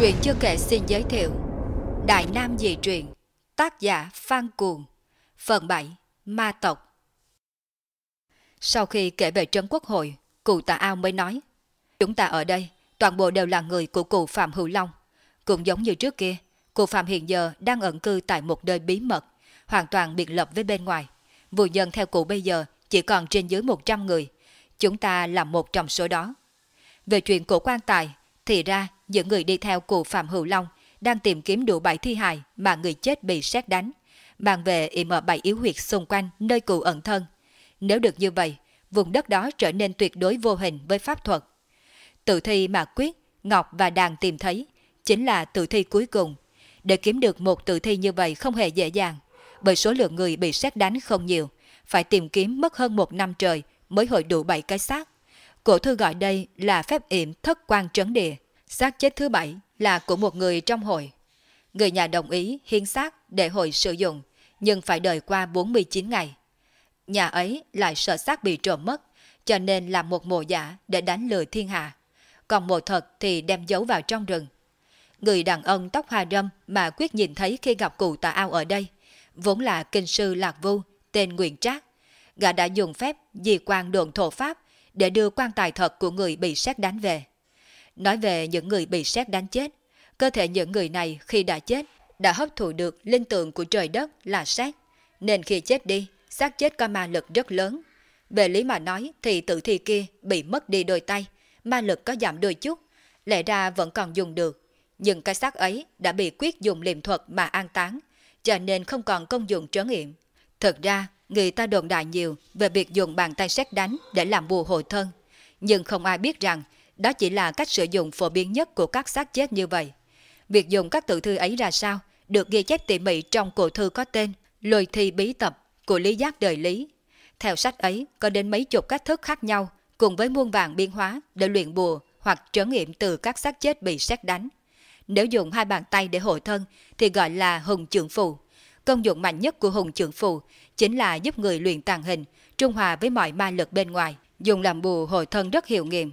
Truyện chưa kể xin giới thiệu Đại Nam Dị Truyện, Tác giả Phan Cuồng, Phần 7 Ma Tộc. Sau khi kể về trấn quốc hội, Cụ Tà Ao mới nói, Chúng ta ở đây, Toàn bộ đều là người của cụ Phạm Hữu Long. Cũng giống như trước kia, Cụ Phạm hiện giờ đang ẩn cư tại một nơi bí mật, Hoàn toàn biệt lập với bên ngoài. Vụ dân theo cụ bây giờ Chỉ còn trên dưới 100 người. Chúng ta là một trong số đó. Về chuyện cổ quan tài, Thì ra những người đi theo cụ Phạm Hữu Long đang tìm kiếm đủ bảy thi hài mà người chết bị xét đánh, mang về im ở bảy yếu huyệt xung quanh nơi cụ ẩn thân. Nếu được như vậy, vùng đất đó trở nên tuyệt đối vô hình với pháp thuật. Tự thi mà Quyết, Ngọc và Đàn tìm thấy chính là tự thi cuối cùng. Để kiếm được một tự thi như vậy không hề dễ dàng, bởi số lượng người bị xét đánh không nhiều, phải tìm kiếm mất hơn một năm trời mới hội đủ bảy cái xác. Cổ thư gọi đây là phép yểm thất quan trấn địa. Xác chết thứ bảy là của một người trong hội. Người nhà đồng ý hiến xác để hội sử dụng, nhưng phải đợi qua 49 ngày. Nhà ấy lại sợ xác bị trộm mất, cho nên làm một mộ giả để đánh lừa thiên hạ. Còn mộ thật thì đem giấu vào trong rừng. Người đàn ông tóc hoa râm mà Quyết nhìn thấy khi gặp cụ tà ao ở đây, vốn là kinh sư Lạc Vu, tên Nguyễn Trác. Gã đã dùng phép di quan đồn thổ pháp để đưa quan tài thật của người bị xét đánh về. Nói về những người bị xét đánh chết, cơ thể những người này khi đã chết đã hấp thụ được linh tượng của trời đất là sát, nên khi chết đi, xác chết có ma lực rất lớn. Về lý mà nói thì tử thi kia bị mất đi đôi tay, ma lực có giảm đôi chút, lẽ ra vẫn còn dùng được. Nhưng cái xác ấy đã bị quyết dùng liệm thuật mà an táng, cho nên không còn công dụng trấn nghiệm. Thật ra, người ta đồn đại nhiều về việc dùng bàn tay xét đánh để làm bùa hồi thân. Nhưng không ai biết rằng đó chỉ là cách sử dụng phổ biến nhất của các xác chết như vậy. Việc dùng các tự thư ấy ra sao được ghi chép tỉ mỉ trong cổ thư có tên Lôi thi bí tập của Lý Giác đời Lý. Theo sách ấy có đến mấy chục cách thức khác nhau cùng với muôn vàng biến hóa để luyện bùa hoặc trấn nghiệm từ các xác chết bị xét đánh. Nếu dùng hai bàn tay để hội thân thì gọi là hùng trưởng phù. Công dụng mạnh nhất của hùng trưởng phù chính là giúp người luyện tàn hình, trung hòa với mọi ma lực bên ngoài, dùng làm bùa hội thân rất hiệu nghiệm.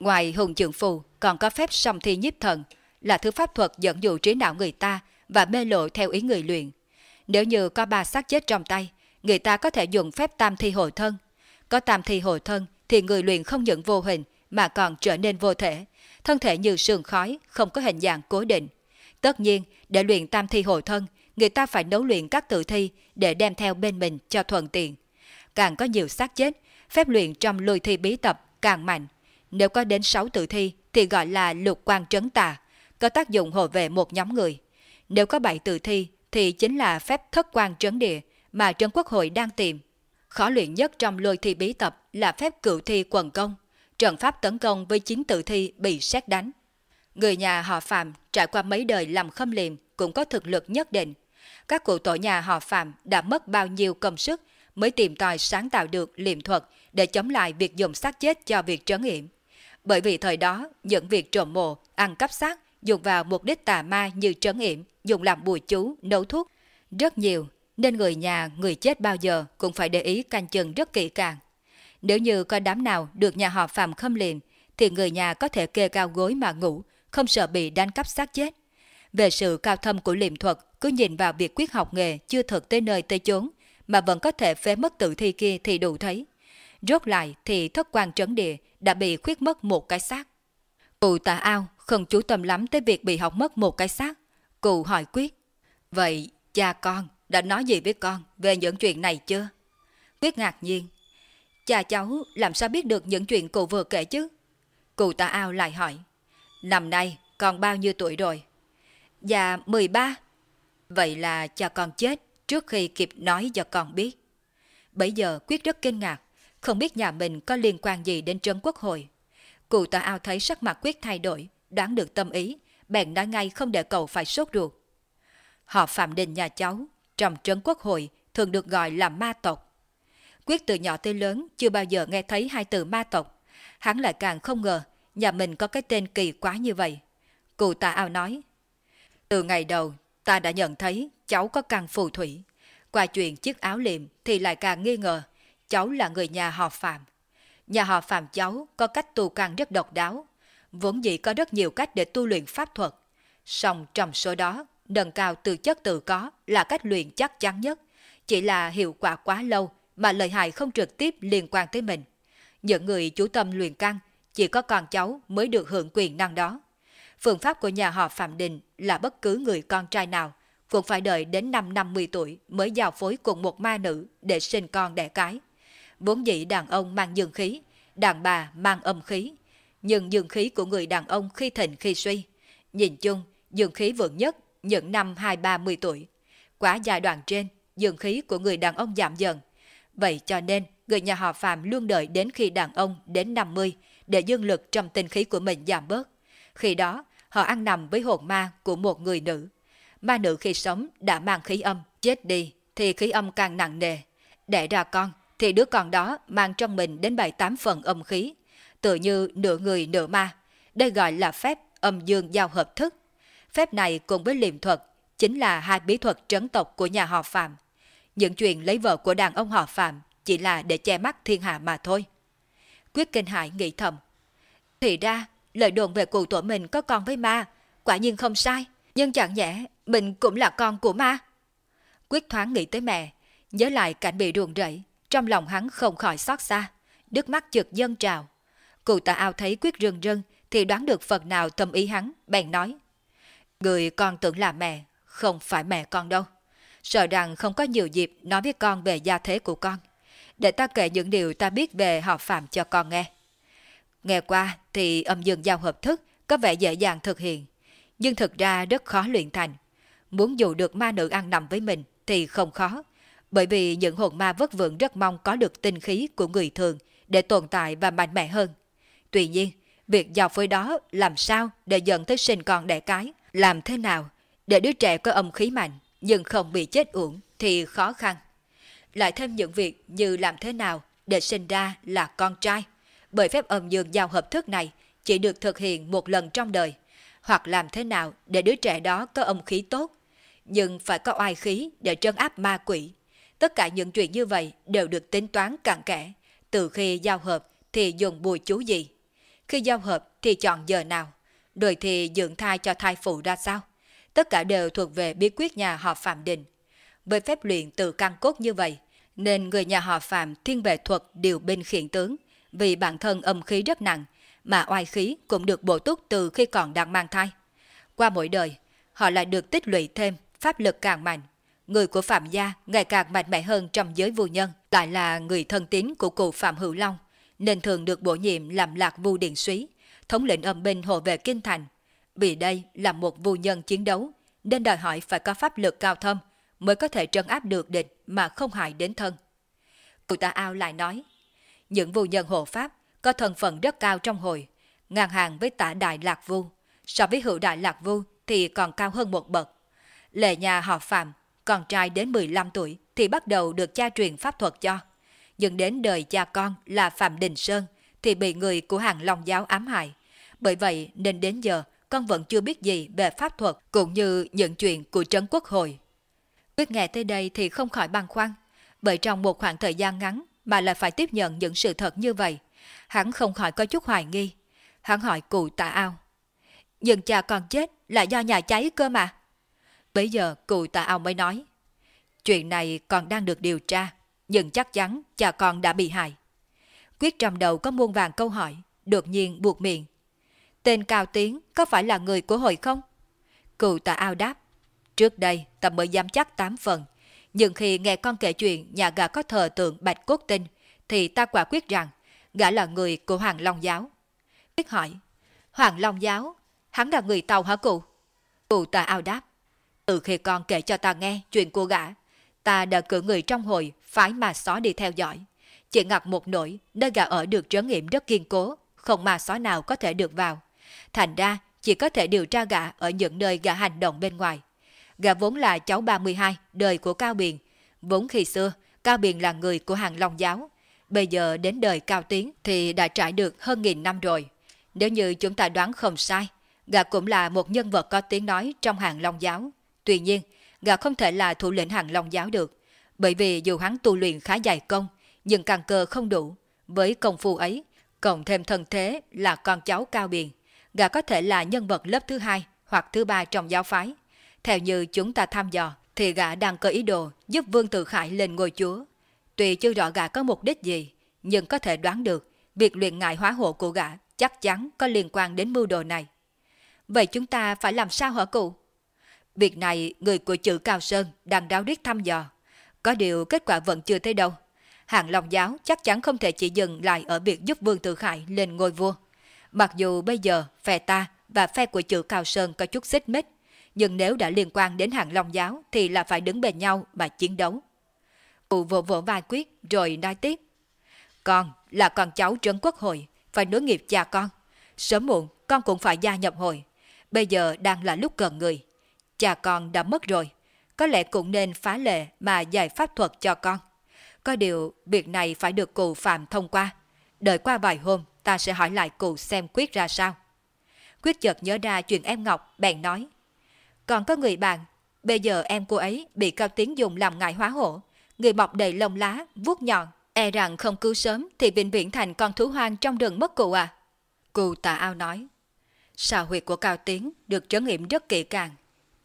Ngoài hùng trượng phù còn có phép song thi nhiếp thần, là thứ pháp thuật dẫn dụ trí não người ta và mê lộ theo ý người luyện. Nếu như có ba xác chết trong tay, người ta có thể dùng phép tam thi hồi thân. Có tam thi hồi thân thì người luyện không những vô hình mà còn trở nên vô thể, thân thể như sương khói, không có hình dạng cố định. Tất nhiên, để luyện tam thi hồi thân, người ta phải nấu luyện các tự thi để đem theo bên mình cho thuận tiện. Càng có nhiều xác chết, phép luyện trong lôi thi bí tập càng mạnh. Nếu có đến 6 tự thi thì gọi là lục quan trấn tà, có tác dụng hộ vệ một nhóm người. Nếu có 7 tự thi thì chính là phép thất quan trấn địa mà Trấn Quốc hội đang tìm. Khó luyện nhất trong lôi thi bí tập là phép cựu thi quần công, trận pháp tấn công với chính tự thi bị xét đánh. Người nhà họ Phạm trải qua mấy đời làm khâm liệm cũng có thực lực nhất định. Các cụ tổ nhà họ Phạm đã mất bao nhiêu công sức mới tìm tòi sáng tạo được liệm thuật để chống lại việc dùng xác chết cho việc trấn yểm. Bởi vì thời đó, những việc trộm mộ, ăn cắp xác dùng vào mục đích tà ma như trấn yểm, dùng làm bùa chú, nấu thuốc, rất nhiều, nên người nhà, người chết bao giờ cũng phải để ý canh chừng rất kỹ càng. Nếu như có đám nào được nhà họ Phạm khâm liệm, thì người nhà có thể kê cao gối mà ngủ, không sợ bị đánh cắp xác chết. Về sự cao thâm của liệm thuật, cứ nhìn vào việc quyết học nghề chưa thực tới nơi tới chốn, mà vẫn có thể phế mất tự thi kia thì đủ thấy. Rốt lại thì thất quan trấn địa đã bị khuyết mất một cái xác. Cụ tà ao không chú tâm lắm tới việc bị học mất một cái xác. Cụ hỏi Quyết. Vậy cha con đã nói gì với con về những chuyện này chưa? Quyết ngạc nhiên. Cha cháu làm sao biết được những chuyện cụ vừa kể chứ? Cụ tà ao lại hỏi. Năm nay con bao nhiêu tuổi rồi? Dạ 13. Vậy là cha con chết trước khi kịp nói cho con biết. Bây giờ Quyết rất kinh ngạc, không biết nhà mình có liên quan gì đến trấn quốc hội. Cụ tòa ao thấy sắc mặt Quyết thay đổi, đoán được tâm ý, bèn nói ngay không để cậu phải sốt ruột. Họ Phạm Đình nhà cháu, trong trấn quốc hội thường được gọi là ma tộc. Quyết từ nhỏ tới lớn chưa bao giờ nghe thấy hai từ ma tộc. Hắn lại càng không ngờ nhà mình có cái tên kỳ quá như vậy. Cụ tà ao nói, từ ngày đầu ta đã nhận thấy cháu có căn phù thủy. Qua chuyện chiếc áo liệm thì lại càng nghi ngờ cháu là người nhà họ Phạm. Nhà họ Phạm cháu có cách tu căn rất độc đáo, vốn dĩ có rất nhiều cách để tu luyện pháp thuật. Song trong số đó, nâng cao từ chất tự có là cách luyện chắc chắn nhất. Chỉ là hiệu quả quá lâu mà lợi hại không trực tiếp liên quan tới mình. Những người chú tâm luyện căn chỉ có con cháu mới được hưởng quyền năng đó. Phương pháp của nhà họ Phạm Đình là bất cứ người con trai nào cũng phải đợi đến năm 50 tuổi mới giao phối cùng một ma nữ để sinh con đẻ cái. Vốn dĩ đàn ông mang dương khí, đàn bà mang âm khí. Nhưng dương khí của người đàn ông khi thịnh khi suy. Nhìn chung, dương khí vượng nhất những năm 2-30 tuổi. Quá giai đoạn trên, dương khí của người đàn ông giảm dần. Vậy cho nên, người nhà họ Phạm luôn đợi đến khi đàn ông đến 50 để dương lực trong tinh khí của mình giảm bớt. Khi đó, họ ăn nằm với hồn ma của một người nữ. Ma nữ khi sống đã mang khí âm, chết đi thì khí âm càng nặng nề. Đẻ ra con thì đứa con đó mang trong mình đến 7-8 phần âm khí, tự như nửa người nửa ma. Đây gọi là phép âm dương giao hợp thức. Phép này cùng với liềm thuật chính là hai bí thuật trấn tộc của nhà họ Phạm. Những chuyện lấy vợ của đàn ông họ Phạm chỉ là để che mắt thiên hạ mà thôi. Quyết Kinh Hải nghĩ thầm. Thì ra, lời đồn về cụ tổ mình có con với ma, quả nhiên không sai. Nhưng chẳng nhẽ mình cũng là con của ma. Quyết thoáng nghĩ tới mẹ, nhớ lại cảnh bị ruồng rẫy, trong lòng hắn không khỏi xót xa, nước mắt chợt dâng trào. Cụ Tà ao thấy Quyết rừng rưng thì đoán được phần nào tâm ý hắn, bèn nói. Người con tưởng là mẹ, không phải mẹ con đâu. Sợ rằng không có nhiều dịp nói với con về gia thế của con. Để ta kể những điều ta biết về họ Phạm cho con nghe. Nghe qua thì âm dương giao hợp thức có vẻ dễ dàng thực hiện, nhưng thực ra rất khó luyện thành. Muốn dụ được ma nữ ăn nằm với mình thì không khó, bởi vì những hồn ma vất vượng rất mong có được tinh khí của người thường để tồn tại và mạnh mẽ hơn. Tuy nhiên, việc giao phối đó làm sao để dẫn tới sinh con đẻ cái, làm thế nào để đứa trẻ có âm khí mạnh nhưng không bị chết uổng thì khó khăn. Lại thêm những việc như làm thế nào để sinh ra là con trai, bởi phép âm dương giao hợp thức này chỉ được thực hiện một lần trong đời, hoặc làm thế nào để đứa trẻ đó có âm khí tốt, nhưng phải có oai khí để trấn áp ma quỷ. Tất cả những chuyện như vậy đều được tính toán cặn kẽ, từ khi giao hợp thì dùng bùi chú gì, khi giao hợp thì chọn giờ nào, rồi thì dưỡng thai cho thai phụ ra sao. Tất cả đều thuộc về bí quyết nhà họ Phạm Đình. Với phép luyện từ căn cốt như vậy, nên người nhà họ Phạm thiên về thuật điều binh khiển tướng, vì bản thân âm khí rất nặng, mà oai khí cũng được bổ túc từ khi còn đang mang thai. Qua mỗi đời, họ lại được tích lũy thêm pháp lực càng mạnh. Người của Phạm gia ngày càng mạnh mẽ hơn trong giới vô nhân, lại là người thân tín của cụ Phạm Hữu Long, nên thường được bổ nhiệm làm lạc vu điện suý, thống lĩnh âm binh hộ vệ kinh thành. Vì đây là một vô nhân chiến đấu, nên đòi hỏi phải có pháp lực cao thâm mới có thể trấn áp được địch mà không hại đến thân. Cụ ta ao lại nói, những vô nhân hộ pháp có thân phận rất cao trong hội, ngang hàng với tả đại lạc vu, so với hữu đại lạc vu thì còn cao hơn một bậc. Lệ nhà họ Phạm, con trai đến 15 tuổi thì bắt đầu được cha truyền pháp thuật cho. Nhưng đến đời cha con là Phạm Đình Sơn thì bị người của hàng Long giáo ám hại. Bởi vậy nên đến giờ con vẫn chưa biết gì về pháp thuật cũng như những chuyện của Trấn Quốc Hội. Quyết nghe tới đây thì không khỏi băn khoăn, bởi trong một khoảng thời gian ngắn mà lại phải tiếp nhận những sự thật như vậy. Hắn không khỏi có chút hoài nghi. Hắn hỏi cụ tạ ao. Nhưng cha con chết là do nhà cháy cơ mà. Bây giờ cụ tạ ao mới nói. Chuyện này còn đang được điều tra, nhưng chắc chắn cha con đã bị hại. Quyết trong đầu có muôn vàng câu hỏi, đột nhiên buộc miệng. Tên Cao Tiến có phải là người của hội không? Cụ tạ ao đáp. Trước đây ta mới dám chắc tám phần, nhưng khi nghe con kể chuyện nhà gà có thờ tượng bạch cốt tinh, thì ta quả quyết rằng gã là người của Hoàng Long Giáo. Quyết hỏi, Hoàng Long Giáo, hắn là người tàu hả cụ? Cụ tà ao đáp, từ khi con kể cho ta nghe chuyện của gã, ta đã cử người trong hội phái mà xó đi theo dõi. Chỉ ngặt một nỗi, nơi gã ở được trấn nghiệm rất kiên cố, không mà xó nào có thể được vào. Thành ra, chỉ có thể điều tra gã ở những nơi gã hành động bên ngoài. Gã vốn là cháu 32, đời của Cao Biền. Vốn khi xưa, Cao Biền là người của hàng Long Giáo. Bây giờ đến đời Cao Tiến thì đã trải được hơn nghìn năm rồi. Nếu như chúng ta đoán không sai, gã cũng là một nhân vật có tiếng nói trong hàng Long Giáo. Tuy nhiên, gã không thể là thủ lĩnh hàng Long Giáo được. Bởi vì dù hắn tu luyện khá dài công, nhưng căn cơ không đủ. Với công phu ấy, cộng thêm thân thế là con cháu Cao biển, gã có thể là nhân vật lớp thứ hai hoặc thứ ba trong giáo phái. Theo như chúng ta thăm dò, thì gã đang có ý đồ giúp Vương Tự Khải lên ngôi chúa. Tuy chưa rõ gã có mục đích gì, nhưng có thể đoán được việc luyện ngại hóa hộ của gã chắc chắn có liên quan đến mưu đồ này. Vậy chúng ta phải làm sao hả cụ? Việc này người của chữ Cao Sơn đang đáo riết thăm dò. Có điều kết quả vẫn chưa thấy đâu. Hàng Long Giáo chắc chắn không thể chỉ dừng lại ở việc giúp Vương Tự Khải lên ngôi vua. Mặc dù bây giờ phe ta và phe của chữ Cao Sơn có chút xích mích, nhưng nếu đã liên quan đến Hàng Long Giáo thì là phải đứng bên nhau mà chiến đấu. Cụ vỗ vỗ vai quyết rồi nói tiếp. Con là con cháu trấn quốc hội, phải nối nghiệp cha con. Sớm muộn con cũng phải gia nhập hội. Bây giờ đang là lúc cần người. Cha con đã mất rồi, có lẽ cũng nên phá lệ mà giải pháp thuật cho con. Có điều việc này phải được cụ Phạm thông qua. Đợi qua vài hôm ta sẽ hỏi lại cụ xem Quyết ra sao. Quyết chợt nhớ ra chuyện em Ngọc, bèn nói. Còn có người bạn, bây giờ em cô ấy bị Cao Tiến dùng làm ngại hóa hổ. Người mọc đầy lông lá, vuốt nhọn, e rằng không cứu sớm thì vĩnh viễn thành con thú hoang trong rừng mất cụ à. Cụ tà ao nói. Sao huyệt của Cao Tiến được trấn nghiệm rất kỹ càng.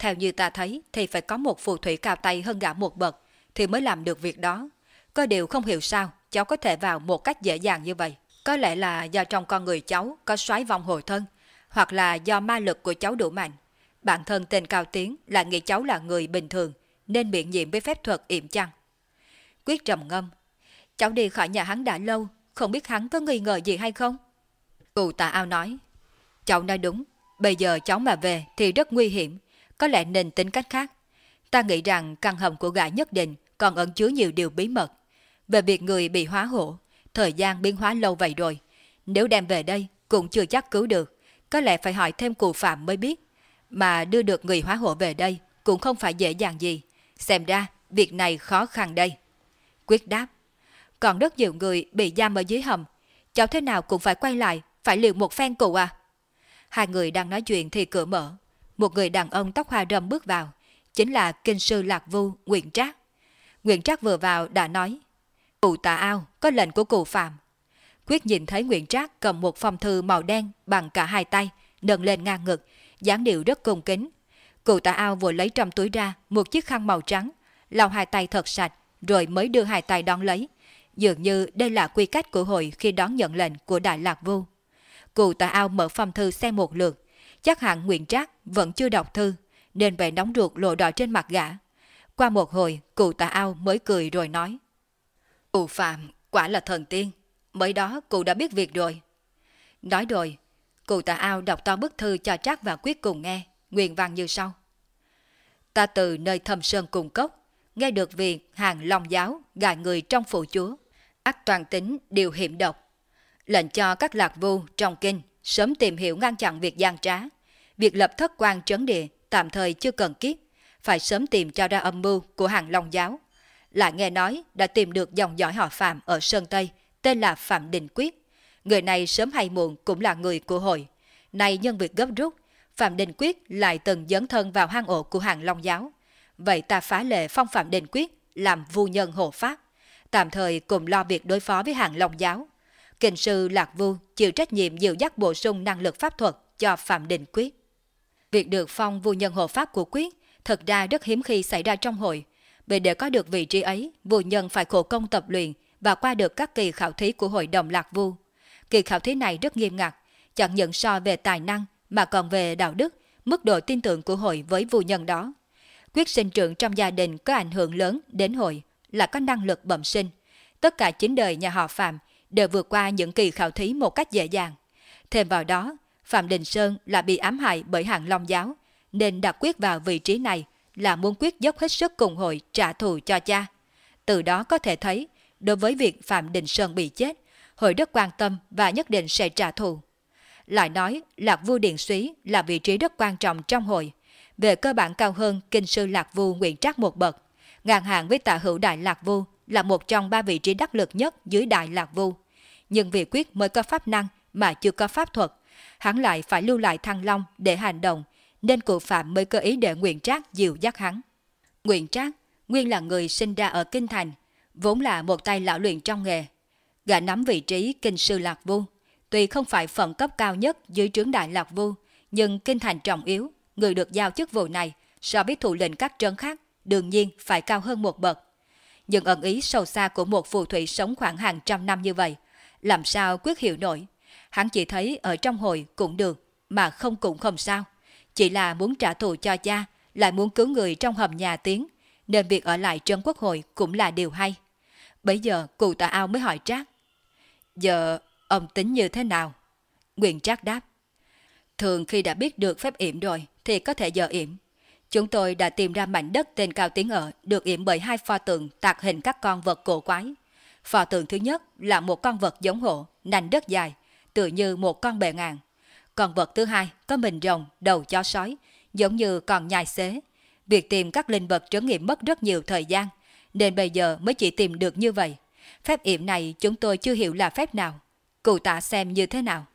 Theo như ta thấy thì phải có một phù thủy cao tay hơn gã một bậc thì mới làm được việc đó. Có điều không hiểu sao cháu có thể vào một cách dễ dàng như vậy. Có lẽ là do trong con người cháu có xoáy vong hồi thân, hoặc là do ma lực của cháu đủ mạnh. Bản thân tên Cao Tiến là nghĩ cháu là người bình thường, nên miễn nhiễm với phép thuật yểm chăng. Quyết trầm ngâm. Cháu đi khỏi nhà hắn đã lâu, không biết hắn có nghi ngờ gì hay không? Cụ tà ao nói. Cháu nói đúng, bây giờ cháu mà về thì rất nguy hiểm, có lẽ nên tính cách khác. Ta nghĩ rằng căn hầm của gã nhất định còn ẩn chứa nhiều điều bí mật. Về việc người bị hóa hộ, thời gian biến hóa lâu vậy rồi. Nếu đem về đây cũng chưa chắc cứu được, có lẽ phải hỏi thêm cụ phạm mới biết. Mà đưa được người hóa hộ về đây cũng không phải dễ dàng gì. Xem ra việc này khó khăn đây. Quyết đáp. Còn rất nhiều người bị giam ở dưới hầm. Cháu thế nào cũng phải quay lại, phải liều một phen cụ à. Hai người đang nói chuyện thì cửa mở. Một người đàn ông tóc hoa râm bước vào. Chính là kinh sư Lạc Vu, Nguyễn Trác. Nguyễn Trác vừa vào đã nói. Cụ tà ao, có lệnh của cụ Phạm. Quyết nhìn thấy Nguyễn Trác cầm một phong thư màu đen bằng cả hai tay, nâng lên ngang ngực, dáng điệu rất cung kính. Cụ tà ao vừa lấy trong túi ra một chiếc khăn màu trắng, lau hai tay thật sạch, rồi mới đưa hai tay đón lấy. Dường như đây là quy cách của hội khi đón nhận lệnh của Đại Lạc Vu. Cụ tà ao mở phong thư xem một lượt, chắc hẳn Nguyễn Trác vẫn chưa đọc thư, nên vẻ nóng ruột lộ đỏ trên mặt gã. Qua một hồi, cụ tà ao mới cười rồi nói. Cụ Phạm, quả là thần tiên. Mới đó cụ đã biết việc rồi. Nói rồi, cụ tà ao đọc to bức thư cho Trác và Quyết cùng nghe, nguyện văn như sau. Ta từ nơi thâm sơn cùng cốc, nghe được việc hàng long giáo gài người trong phụ chúa, ác toàn tính điều hiểm độc. Lệnh cho các lạc vu trong kinh sớm tìm hiểu ngăn chặn việc gian trá. Việc lập thất quan trấn địa tạm thời chưa cần kiếp, phải sớm tìm cho ra âm mưu của hàng long giáo. Lại nghe nói đã tìm được dòng dõi họ Phạm ở Sơn Tây, tên là Phạm Đình Quyết. Người này sớm hay muộn cũng là người của hội. Nay nhân việc gấp rút, Phạm Đình Quyết lại từng dấn thân vào hang ổ của hàng Long Giáo. Vậy ta phá lệ phong Phạm Đình Quyết làm vu nhân hộ pháp, tạm thời cùng lo việc đối phó với hàng Long Giáo. Kinh sư Lạc Vu chịu trách nhiệm dìu dắt bổ sung năng lực pháp thuật cho Phạm Đình Quyết. Việc được phong vua nhân hộ pháp của Quyết thật ra rất hiếm khi xảy ra trong hội. Vì để có được vị trí ấy, vua nhân phải khổ công tập luyện và qua được các kỳ khảo thí của hội đồng Lạc Vu. Kỳ khảo thí này rất nghiêm ngặt, chẳng những so về tài năng mà còn về đạo đức, mức độ tin tưởng của hội với vua nhân đó. Quyết sinh trưởng trong gia đình có ảnh hưởng lớn đến hội là có năng lực bẩm sinh. Tất cả chính đời nhà họ Phạm đều vượt qua những kỳ khảo thí một cách dễ dàng. Thêm vào đó, Phạm Đình Sơn là bị ám hại bởi hàng Long giáo, nên đặt quyết vào vị trí này là muốn quyết dốc hết sức cùng hội trả thù cho cha. Từ đó có thể thấy, đối với việc Phạm Đình Sơn bị chết, hội rất quan tâm và nhất định sẽ trả thù. Lại nói, Lạc Vu Điện Xúy là vị trí rất quan trọng trong hội, về cơ bản cao hơn kinh sư Lạc Vu Nguyễn Trác một bậc. Ngàn hàng với tạ hữu Đại Lạc Vu là một trong ba vị trí đắc lực nhất dưới Đại Lạc Vu. Nhưng vì quyết mới có pháp năng mà chưa có pháp thuật, hắn lại phải lưu lại Thăng Long để hành động, nên cụ Phạm mới cơ ý để Nguyễn Trác dìu dắt hắn. Nguyễn Trác nguyên là người sinh ra ở Kinh Thành, vốn là một tay lão luyện trong nghề. Gã nắm vị trí kinh sư Lạc Vu, tuy không phải phận cấp cao nhất dưới trướng đại Lạc Vu, nhưng Kinh Thành trọng yếu, người được giao chức vụ này so với thủ lĩnh các trấn khác đương nhiên phải cao hơn một bậc. Nhưng ẩn ý sâu xa của một phù thủy sống khoảng hàng trăm năm như vậy, làm sao quyết hiểu nổi. Hắn chỉ thấy ở trong hồi cũng được, mà không cũng không sao. Chỉ là muốn trả thù cho cha, lại muốn cứu người trong hầm nhà tiếng, nên việc ở lại Trân quốc hội cũng là điều hay. Bây giờ cụ tà ao mới hỏi Trác. Giờ ông tính như thế nào? Nguyện Trác đáp. Thường khi đã biết được phép yểm rồi thì có thể giờ yểm. Chúng tôi đã tìm ra mảnh đất tên Cao Tiến ở được yểm bởi hai pho tượng tạc hình các con vật cổ quái. Pho tượng thứ nhất là một con vật giống hổ, nành đất dài, tựa như một con bè ngàn. Con vật thứ hai có mình rồng, đầu chó sói, giống như con nhai xế. Việc tìm các linh vật trấn nghiệm mất rất nhiều thời gian, nên bây giờ mới chỉ tìm được như vậy. Phép yểm này chúng tôi chưa hiểu là phép nào. Cụ tạ xem như thế nào.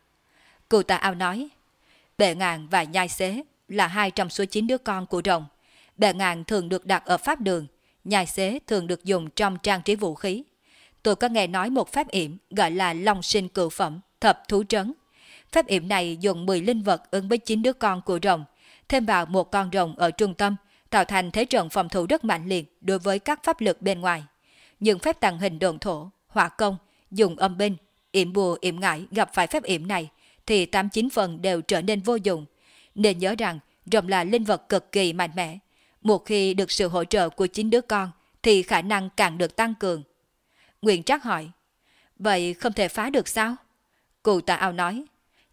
Cụ tạ ao nói, bệ ngàn và nhai xế là hai trong số chín đứa con của rồng. Bệ ngàn thường được đặt ở pháp đường, nhai xế thường được dùng trong trang trí vũ khí. Tôi có nghe nói một pháp yểm gọi là long sinh cựu phẩm, thập thú trấn. pháp yểm này dùng 10 linh vật ứng với 9 đứa con của rồng, thêm vào một con rồng ở trung tâm, tạo thành thế trận phòng thủ rất mạnh liệt đối với các pháp lực bên ngoài. Nhưng phép tàng hình đồn thổ, hỏa công, dùng âm binh, yểm bùa yểm ngải gặp phải phép yểm này, thì 89 phần đều trở nên vô dụng. Nên nhớ rằng rồng là linh vật cực kỳ mạnh mẽ. Một khi được sự hỗ trợ của chính đứa con, thì khả năng càng được tăng cường. Nguyện Trác hỏi, vậy không thể phá được sao? Cụ tà ao nói,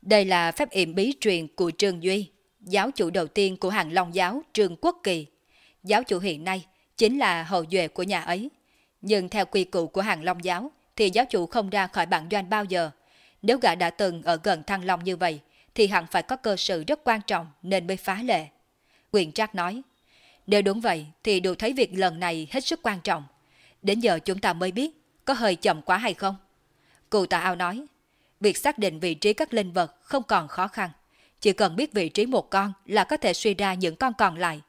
đây là phép yểm bí truyền của Trương Duy, giáo chủ đầu tiên của hàng Long giáo Trương Quốc Kỳ. Giáo chủ hiện nay chính là hậu duệ của nhà ấy. Nhưng theo quy củ của hàng Long giáo thì giáo chủ không ra khỏi bản doanh bao giờ. Nếu gã đã từng ở gần Thăng Long như vậy thì hẳn phải có cơ sự rất quan trọng nên mới phá lệ. Quyền Trác nói, nếu đúng vậy thì đủ thấy việc lần này hết sức quan trọng. Đến giờ chúng ta mới biết có hơi chậm quá hay không. Cụ tà ao nói, việc xác định vị trí các linh vật không còn khó khăn. Chỉ cần biết vị trí một con là có thể suy ra những con còn lại.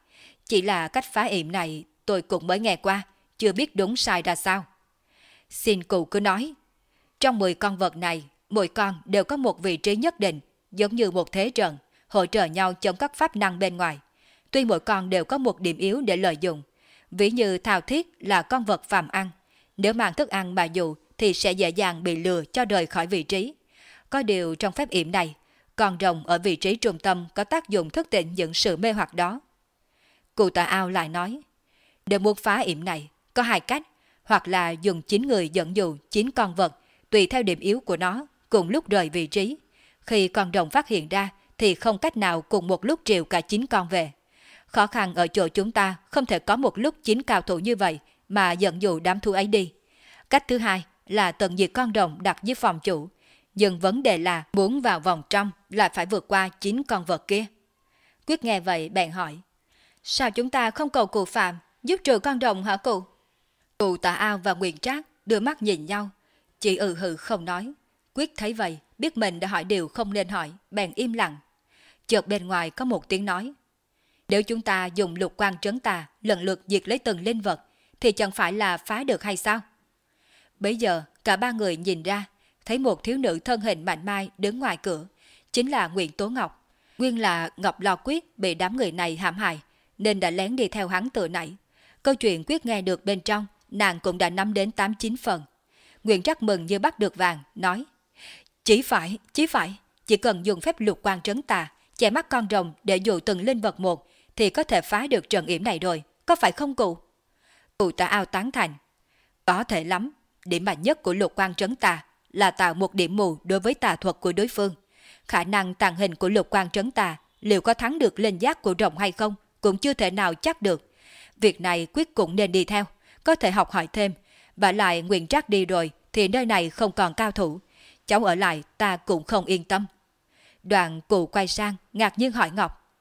Chỉ là cách phá yểm này tôi cũng mới nghe qua, chưa biết đúng sai ra sao. Xin cụ cứ nói. Trong 10 con vật này, mỗi con đều có một vị trí nhất định, giống như một thế trận, hỗ trợ nhau chống các pháp năng bên ngoài. Tuy mỗi con đều có một điểm yếu để lợi dụng, ví như thao thiết là con vật phàm ăn. Nếu mang thức ăn mà dụ thì sẽ dễ dàng bị lừa cho rời khỏi vị trí. Có điều trong phép yểm này, con rồng ở vị trí trung tâm có tác dụng thức tỉnh những sự mê hoặc đó. Cụ tà ao lại nói, để muốn phá yểm này, có hai cách, hoặc là dùng chín người dẫn dụ chín con vật, tùy theo điểm yếu của nó, cùng lúc rời vị trí. Khi con rồng phát hiện ra, thì không cách nào cùng một lúc triệu cả chín con về. Khó khăn ở chỗ chúng ta không thể có một lúc chín cao thủ như vậy mà dẫn dụ đám thú ấy đi. Cách thứ hai là tận diệt con rồng đặt dưới phòng chủ, nhưng vấn đề là muốn vào vòng trong lại phải vượt qua chín con vật kia. Quyết nghe vậy bèn hỏi. Sao chúng ta không cầu cụ Phạm giúp trừ con rồng hả cụ? Cụ tà ao và Nguyện Trác đưa mắt nhìn nhau. Chỉ ừ hừ không nói. Quyết thấy vậy, biết mình đã hỏi điều không nên hỏi, bèn im lặng. Chợt bên ngoài có một tiếng nói. Nếu chúng ta dùng lục quan trấn tà lần lượt diệt lấy từng linh vật, thì chẳng phải là phá được hay sao? Bây giờ, cả ba người nhìn ra, thấy một thiếu nữ thân hình mạnh mai đứng ngoài cửa, chính là Nguyễn Tố Ngọc. Nguyên là Ngọc Lò Quyết bị đám người này hãm hại, nên đã lén đi theo hắn từ nãy. Câu chuyện Quyết nghe được bên trong, nàng cũng đã nắm đến 8-9 phần. Nguyễn Trắc mừng như bắt được vàng, nói Chỉ phải, chỉ phải, chỉ cần dùng phép lục quan trấn tà, che mắt con rồng để dụ từng linh vật một, thì có thể phá được trận yểm này rồi, có phải không cụ? Cụ ta ao tán thành. Có thể lắm, điểm mạnh nhất của lục quan trấn tà là tạo một điểm mù đối với tà thuật của đối phương. Khả năng tàn hình của lục quan trấn tà liệu có thắng được linh giác của rồng hay không cũng chưa thể nào chắc được. Việc này quyết cũng nên đi theo, có thể học hỏi thêm. Và lại nguyện trác đi rồi thì nơi này không còn cao thủ. Cháu ở lại ta cũng không yên tâm. Đoàn cụ quay sang ngạc nhiên hỏi Ngọc.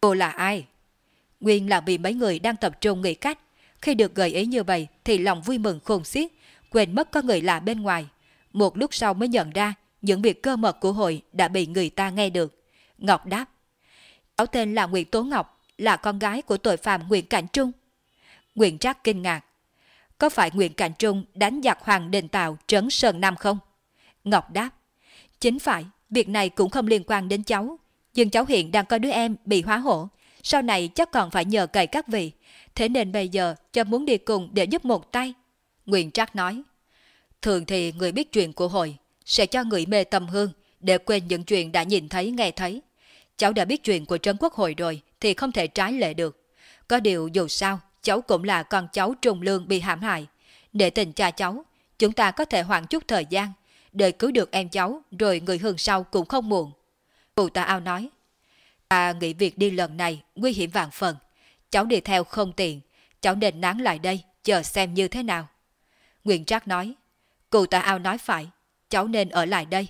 Cô là ai? Nguyên là vì mấy người đang tập trung nghĩ cách. Khi được gợi ý như vậy thì lòng vui mừng khôn xiết, quên mất có người lạ bên ngoài. Một lúc sau mới nhận ra những việc cơ mật của hội đã bị người ta nghe được. Ngọc đáp. Cháu tên là Nguyễn Tố Ngọc, là con gái của tội phạm Nguyễn Cảnh Trung. Nguyễn Trác kinh ngạc. Có phải Nguyễn Cảnh Trung đánh giặc Hoàng Đình Tào trấn Sơn Nam không? Ngọc đáp. Chính phải, việc này cũng không liên quan đến cháu. nhưng cháu hiện đang có đứa em bị hóa hổ, sau này chắc còn phải nhờ cậy các vị, thế nên bây giờ cho muốn đi cùng để giúp một tay. Nguyên Trác nói, thường thì người biết chuyện của hội sẽ cho người mê tâm hương để quên những chuyện đã nhìn thấy nghe thấy. Cháu đã biết chuyện của Trấn Quốc Hội rồi thì không thể trái lệ được. Có điều dù sao, cháu cũng là con cháu trùng lương bị hãm hại. Để tình cha cháu, chúng ta có thể hoãn chút thời gian, đợi cứu được em cháu rồi người hương sau cũng không muộn. Cụ ta ao nói, ta nghĩ việc đi lần này nguy hiểm vạn phần. Cháu đi theo không tiện, cháu nên nán lại đây, chờ xem như thế nào. Nguyễn Trác nói, cụ ta ao nói phải, cháu nên ở lại đây.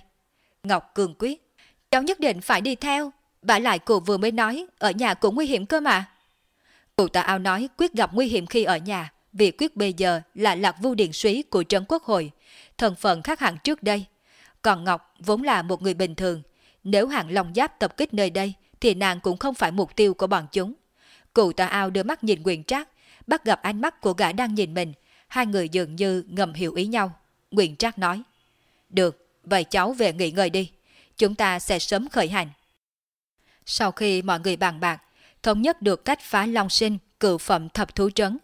Ngọc Cường quyết, cháu nhất định phải đi theo, Bả lại cụ vừa mới nói, ở nhà cũng nguy hiểm cơ mà. Cụ ta ao nói quyết gặp nguy hiểm khi ở nhà, vì quyết bây giờ là lạc vu điện suý của Trấn Quốc hội, thần phận khác hẳn trước đây. Còn Ngọc vốn là một người bình thường, nếu hạng Long Giáp tập kích nơi đây, thì nàng cũng không phải mục tiêu của bọn chúng. Cụ ta ao đưa mắt nhìn Nguyễn Trác, bắt gặp ánh mắt của gã đang nhìn mình, hai người dường như ngầm hiểu ý nhau. Nguyễn Trác nói, Được, vậy cháu về nghỉ ngơi đi, chúng ta sẽ sớm khởi hành. Sau khi mọi người bàn bạc, thống nhất được cách phá Long Sinh, cựu phẩm thập thú trấn.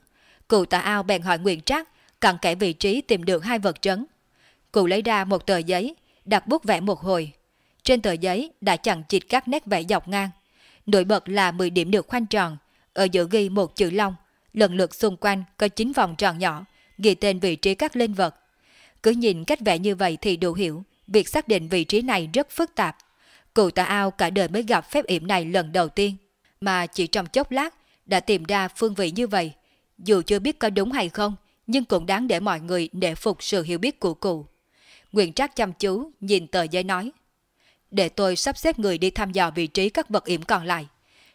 Cụ tà ao bèn hỏi Nguyễn Trác, cặn kẽ vị trí tìm được hai vật trấn. Cụ lấy ra một tờ giấy, đặt bút vẽ một hồi. Trên tờ giấy đã chẳng chịt các nét vẽ dọc ngang. Nổi bật là 10 điểm được khoanh tròn, ở giữa ghi một chữ Long, lần lượt xung quanh có 9 vòng tròn nhỏ, ghi tên vị trí các linh vật. Cứ nhìn cách vẽ như vậy thì đủ hiểu, việc xác định vị trí này rất phức tạp. Cụ tà ao cả đời mới gặp phép yểm này lần đầu tiên, mà chỉ trong chốc lát đã tìm ra phương vị như vậy. Dù chưa biết có đúng hay không, nhưng cũng đáng để mọi người nể phục sự hiểu biết của cụ. Nguyện Trác chăm chú nhìn tờ giấy nói. Để tôi sắp xếp người đi thăm dò vị trí các vật yểm còn lại.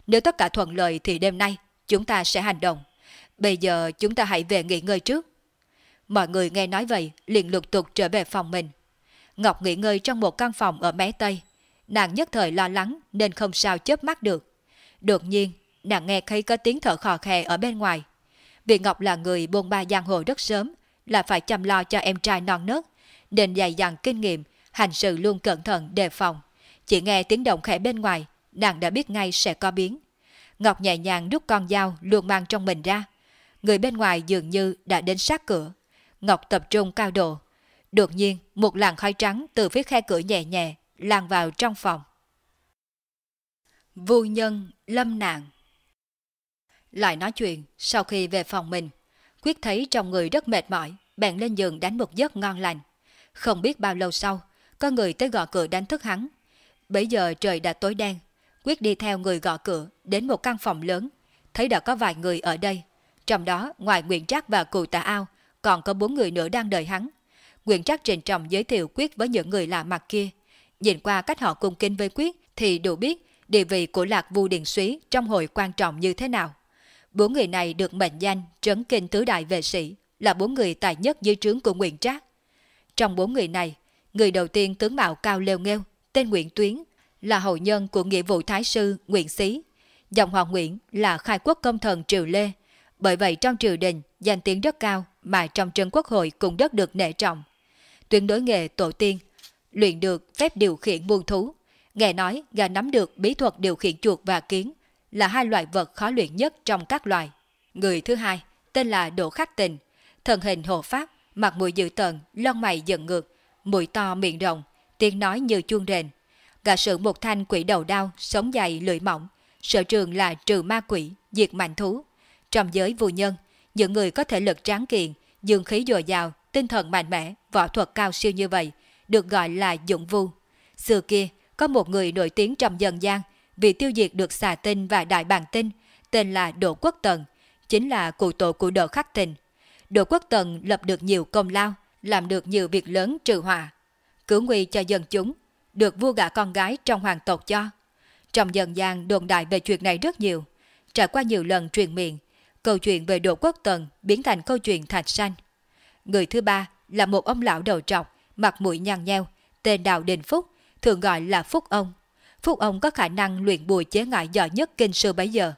Nếu tất cả thuận lợi thì đêm nay chúng ta sẽ hành động. Bây giờ chúng ta hãy về nghỉ ngơi trước. Mọi người nghe nói vậy liền lục tục trở về phòng mình. Ngọc nghỉ ngơi trong một căn phòng ở mé Tây, nàng nhất thời lo lắng nên không sao chớp mắt được. Đột nhiên, nàng nghe thấy có tiếng thở khò khè ở bên ngoài. Vì Ngọc là người buôn ba giang hồ rất sớm, là phải chăm lo cho em trai non nớt, nên dày dặn kinh nghiệm, hành sự luôn cẩn thận đề phòng. Chỉ nghe tiếng động khẽ bên ngoài, nàng đã biết ngay sẽ có biến. Ngọc nhẹ nhàng rút con dao luôn mang trong mình ra. Người bên ngoài dường như đã đến sát cửa. Ngọc tập trung cao độ. Đột nhiên, một làn khói trắng từ phía khe cửa nhẹ nhẹ lan vào trong phòng. vui nhân, lâm nạn Lại nói chuyện, sau khi về phòng mình, Quyết thấy trong người rất mệt mỏi, bèn lên giường đánh một giấc ngon lành. Không biết bao lâu sau, có người tới gõ cửa đánh thức hắn. Bây giờ trời đã tối đen, Quyết đi theo người gõ cửa đến một căn phòng lớn, thấy đã có vài người ở đây. Trong đó, ngoài Nguyễn Trác và cụ tà ao, còn có bốn người nữa đang đợi hắn. Nguyễn Trác trình trọng giới thiệu Quyết với những người lạ mặt kia, Nhìn qua cách họ cung kính với Quyết thì đủ biết địa vị của Lạc Vu điện Súy trong hội quan trọng như thế nào. Bốn người này được mệnh danh trấn kinh tứ đại vệ sĩ, là bốn người tài nhất dưới trướng của Nguyễn Trác. Trong bốn người này, người đầu tiên tướng mạo cao lêu nghêu, tên Nguyễn Tuyến, là hậu nhân của nghĩa vụ thái sư Nguyễn Xí. Dòng họ Nguyễn là khai quốc công thần Triều Lê, bởi vậy trong triều đình danh tiếng rất cao mà trong trân quốc hội cũng rất được nể trọng. Tuyến đối nghề tổ tiên luyện được phép điều khiển muôn thú. Nghe nói gà nắm được bí thuật điều khiển chuột và kiến là hai loại vật khó luyện nhất trong các loài. Người thứ hai tên là Đỗ Khắc Tình, thần hình hộ pháp, mặt mũi dữ tợn, lông mày giận ngược, mũi to miệng rộng, tiếng nói như chuông rền. Gã sử một thanh quỷ đầu đao, sống dày lưỡi mỏng, sở trường là trừ ma quỷ, diệt mạnh thú. Trong giới vô nhân, những người có thể lực tráng kiện, dương khí dồi dào, tinh thần mạnh mẽ, võ thuật cao siêu như vậy – được gọi là Dụng Vu. Xưa kia, có một người nổi tiếng trong dân gian vì tiêu diệt được xà tinh và đại bàng tinh, tên là Đỗ Quốc Tần, chính là cụ tổ của Đỗ Khắc Tình. Đỗ Quốc Tần lập được nhiều công lao, làm được nhiều việc lớn trừ họa, cứu nguy cho dân chúng, được vua gả con gái trong hoàng tộc cho. Trong dân gian đồn đại về chuyện này rất nhiều, trải qua nhiều lần truyền miệng, câu chuyện về độ Quốc Tần biến thành câu chuyện thạch sanh. Người thứ ba là một ông lão đầu trọc, mặt mũi nhăn nheo, tên Đào Đình Phúc, thường gọi là Phúc ông. Phúc ông có khả năng luyện bùi chế ngải giỏi nhất kinh sư bấy giờ.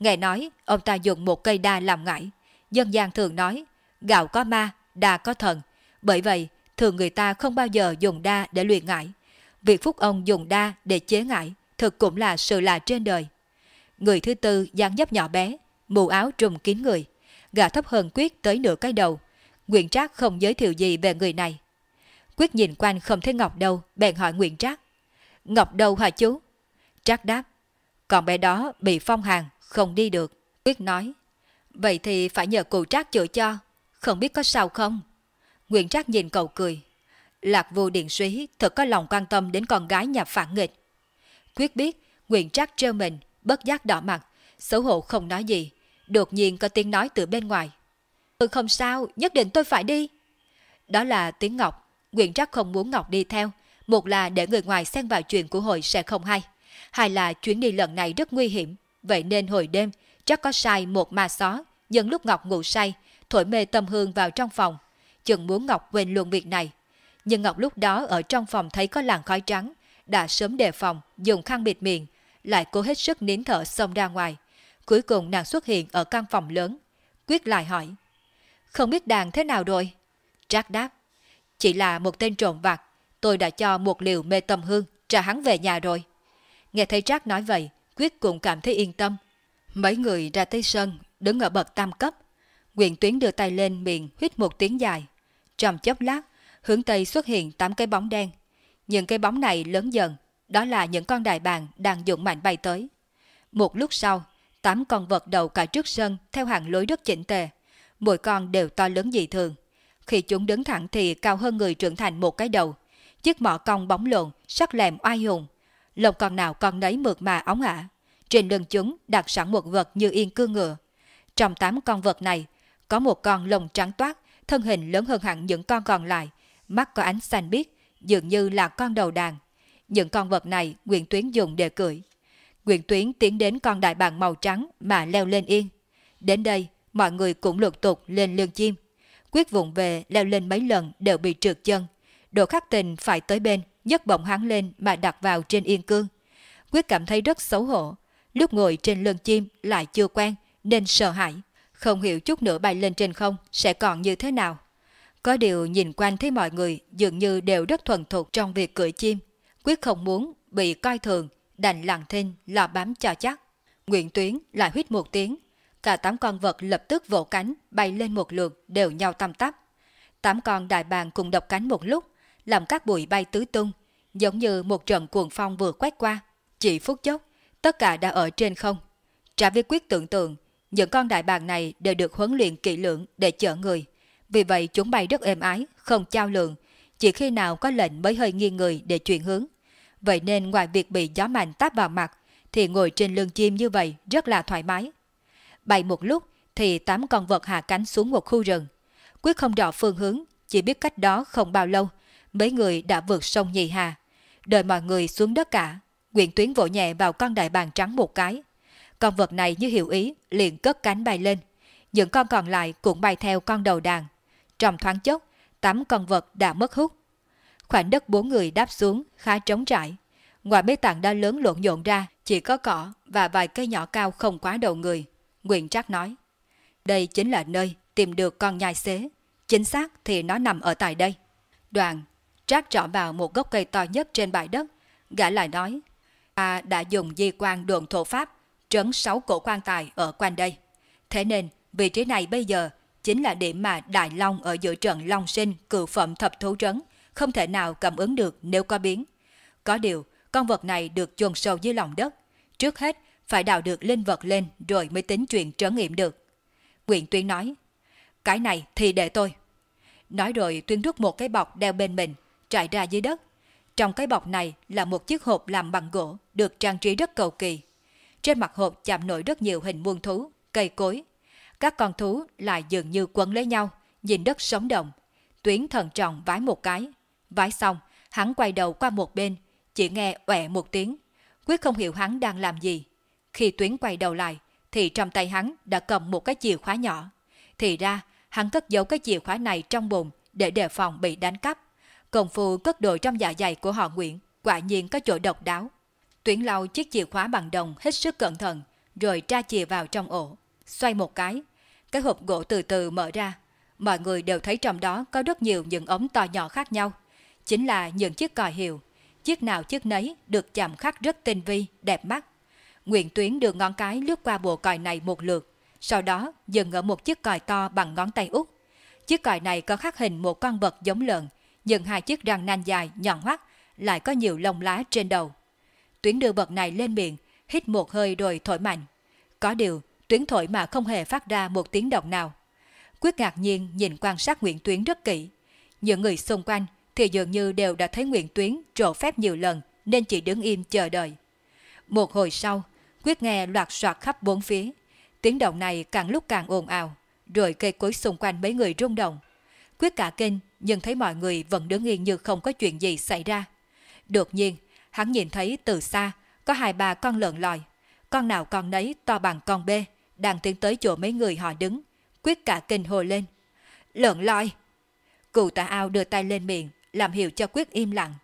Nghe nói, ông ta dùng một cây đa làm ngải. Dân gian thường nói, gạo có ma, đa có thần. Bởi vậy, thường người ta không bao giờ dùng đa để luyện ngải. Việc Phúc ông dùng đa để chế ngải thực cũng là sự lạ trên đời. Người thứ tư dáng dấp nhỏ bé, mũ áo trùm kín người, gã thấp hơn Quyết tới nửa cái đầu. Nguyễn Trác không giới thiệu gì về người này. Quyết nhìn quanh không thấy Ngọc đâu, bèn hỏi Nguyễn Trác. Ngọc đâu hả chú? Trác đáp. Còn bé đó bị phong hàng, không đi được. Quyết nói. Vậy thì phải nhờ cụ Trác chữa cho, không biết có sao không? Nguyễn Trác nhìn cậu cười. Lạc vô điện suý thật có lòng quan tâm đến con gái nhà phản nghịch. Quyết biết Nguyễn Trác trêu mình, bất giác đỏ mặt, xấu hổ không nói gì. Đột nhiên có tiếng nói từ bên ngoài. Ừ không sao, nhất định tôi phải đi. Đó là tiếng Ngọc. Nguyễn Trác không muốn Ngọc đi theo. Một là để người ngoài xen vào chuyện của hội sẽ không hay. Hai là chuyến đi lần này rất nguy hiểm. Vậy nên hồi đêm, chắc có sai một ma xó, dẫn lúc Ngọc ngủ say, thổi mê tâm hương vào trong phòng. Chừng muốn Ngọc quên luôn việc này. Nhưng Ngọc lúc đó ở trong phòng thấy có làn khói trắng, đã sớm đề phòng, dùng khăn bịt miệng, lại cố hết sức nín thở xông ra ngoài. Cuối cùng nàng xuất hiện ở căn phòng lớn. Quyết lại hỏi. Không biết đàn thế nào rồi? Trác đáp. Chỉ là một tên trộm vặt. Tôi đã cho một liều mê tâm hương, trả hắn về nhà rồi. Nghe thấy Trác nói vậy, Quyết cũng cảm thấy yên tâm. Mấy người ra tới sân, đứng ở bậc tam cấp. Nguyện Tuyến đưa tay lên miệng hít một tiếng dài. Trong chốc lát, hướng Tây xuất hiện tám cái bóng đen. Những cái bóng này lớn dần, đó là những con đại bàng đang dụng mạnh bay tới. Một lúc sau, tám con vật đầu cả trước sân theo hàng lối rất chỉnh tề. Mỗi con đều to lớn dị thường. Khi chúng đứng thẳng thì cao hơn người trưởng thành một cái đầu. Chiếc mỏ cong bóng lộn, sắc lẹm oai hùng. Lộc con nào con nấy mượt mà óng ả. Trên lưng chúng đặt sẵn một vật như yên cương ngựa. Trong tám con vật này, có một con lồng trắng toát, thân hình lớn hơn hẳn những con còn lại, mắt có ánh xanh biếc, dường như là con đầu đàn. Những con vật này Nguyễn Tuyến dùng để cưỡi. Nguyễn Tuyến tiến đến con đại bàng màu trắng mà leo lên yên. Đến đây, mọi người cũng lục tục lên lưng chim. Quyết vùng về leo lên mấy lần đều bị trượt chân. Đồ khắc tình phải tới bên, nhấc bổng hắn lên mà đặt vào trên yên cương. Quyết cảm thấy rất xấu hổ. Lúc ngồi trên lưng chim lại chưa quen nên sợ hãi. Không hiểu chút nữa bay lên trên không sẽ còn như thế nào. Có điều nhìn quanh thấy mọi người dường như đều rất thuần thục trong việc cưỡi chim. Quyết không muốn bị coi thường, đành lặng thinh lo bám cho chắc. Nguyện tuyến lại huyết một tiếng. Cả tám con vật lập tức vỗ cánh bay lên một lượt đều nhau tăm tắp. Tám con đại bàng cùng đập cánh một lúc, làm các bụi bay tứ tung, giống như một trận cuồng phong vừa quét qua. Chỉ phút chốc, tất cả đã ở trên không. Trả với quyết tưởng tượng, những con đại bàng này đều được huấn luyện kỹ lưỡng để chở người. Vì vậy chúng bay rất êm ái, không trao lượng, chỉ khi nào có lệnh mới hơi nghiêng người để chuyển hướng. Vậy nên ngoài việc bị gió mạnh táp vào mặt, thì ngồi trên lưng chim như vậy rất là thoải mái. Bay một lúc thì tám con vật hạ cánh xuống một khu rừng. Quyết không rõ phương hướng, chỉ biết cách đó không bao lâu, mấy người đã vượt sông nhị Hà. Đợi mọi người xuống đất cả, Nguyễn Tuyến vỗ nhẹ vào con đại bàng trắng một cái. Con vật này như hiểu ý, liền cất cánh bay lên. Những con còn lại cũng bay theo con đầu đàn. Trong thoáng chốc, tám con vật đã mất hút. Khoảnh đất bốn người đáp xuống khá trống trải. Ngoài mấy tảng đá lớn lộn nhộn ra, chỉ có cỏ và vài cây nhỏ cao không quá đầu người. Nguyện Trác nói, đây chính là nơi tìm được con nhai xế. Chính xác thì nó nằm ở tại đây. Đoàn, Trác trỏ vào một gốc cây to nhất trên bãi đất. Gã lại nói, ta đã dùng di quan đồn thổ pháp trấn sáu cổ quan tài ở quanh đây. Thế nên, vị trí này bây giờ chính là điểm mà Đại Long ở giữa trận Long Sinh cựu phẩm thập thú trấn không thể nào cảm ứng được nếu có biến. Có điều, con vật này được chôn sâu dưới lòng đất. Trước hết, phải đào được linh vật lên rồi mới tính chuyện trấn nghiệm được. Quyện Tuyên nói, cái này thì để tôi. Nói rồi Tuyên rút một cái bọc đeo bên mình, trải ra dưới đất. Trong cái bọc này là một chiếc hộp làm bằng gỗ, được trang trí rất cầu kỳ. Trên mặt hộp chạm nổi rất nhiều hình muôn thú, cây cối. Các con thú lại dường như quấn lấy nhau, nhìn đất sống động. Tuyến thần trọng vái một cái. Vái xong, hắn quay đầu qua một bên, chỉ nghe quẹ một tiếng. Quyết không hiểu hắn đang làm gì. Khi Tuyến quay đầu lại, thì trong tay hắn đã cầm một cái chìa khóa nhỏ. Thì ra, hắn cất giấu cái chìa khóa này trong bụng để đề phòng bị đánh cắp. Công phu cất đồ trong dạ dày của họ Nguyễn quả nhiên có chỗ độc đáo. Tuyển lau chiếc chìa khóa bằng đồng hết sức cẩn thận, rồi tra chìa vào trong ổ. Xoay một cái, cái hộp gỗ từ từ mở ra. Mọi người đều thấy trong đó có rất nhiều những ống to nhỏ khác nhau. Chính là những chiếc còi hiệu. chiếc nào chiếc nấy được chạm khắc rất tinh vi, đẹp mắt. Nguyện Tuyến đưa ngón cái lướt qua bộ còi này một lượt, sau đó dừng ở một chiếc còi to bằng ngón tay út. Chiếc còi này có khắc hình một con vật giống lợn, nhưng hai chiếc răng nanh dài, nhọn hoắt, lại có nhiều lông lá trên đầu. Tuyến đưa vật này lên miệng, hít một hơi rồi thổi mạnh. Có điều, Tuyến thổi mà không hề phát ra một tiếng động nào. Quyết ngạc nhiên nhìn quan sát Nguyễn Tuyến rất kỹ. Những người xung quanh thì dường như đều đã thấy Nguyễn Tuyến trổ phép nhiều lần nên chỉ đứng im chờ đợi. Một hồi sau, Quyết nghe loạt soạt khắp bốn phía. Tiếng động này càng lúc càng ồn ào, rồi cây cối xung quanh mấy người rung động. Quyết cả kinh nhưng thấy mọi người vẫn đứng yên như không có chuyện gì xảy ra. Đột nhiên, hắn nhìn thấy từ xa có hai ba con lợn lòi. Con nào con nấy to bằng con bê, đang tiến tới chỗ mấy người họ đứng. Quyết cả kinh hồ lên. Lợn lòi! Cụ tà ao đưa tay lên miệng, làm hiệu cho Quyết im lặng.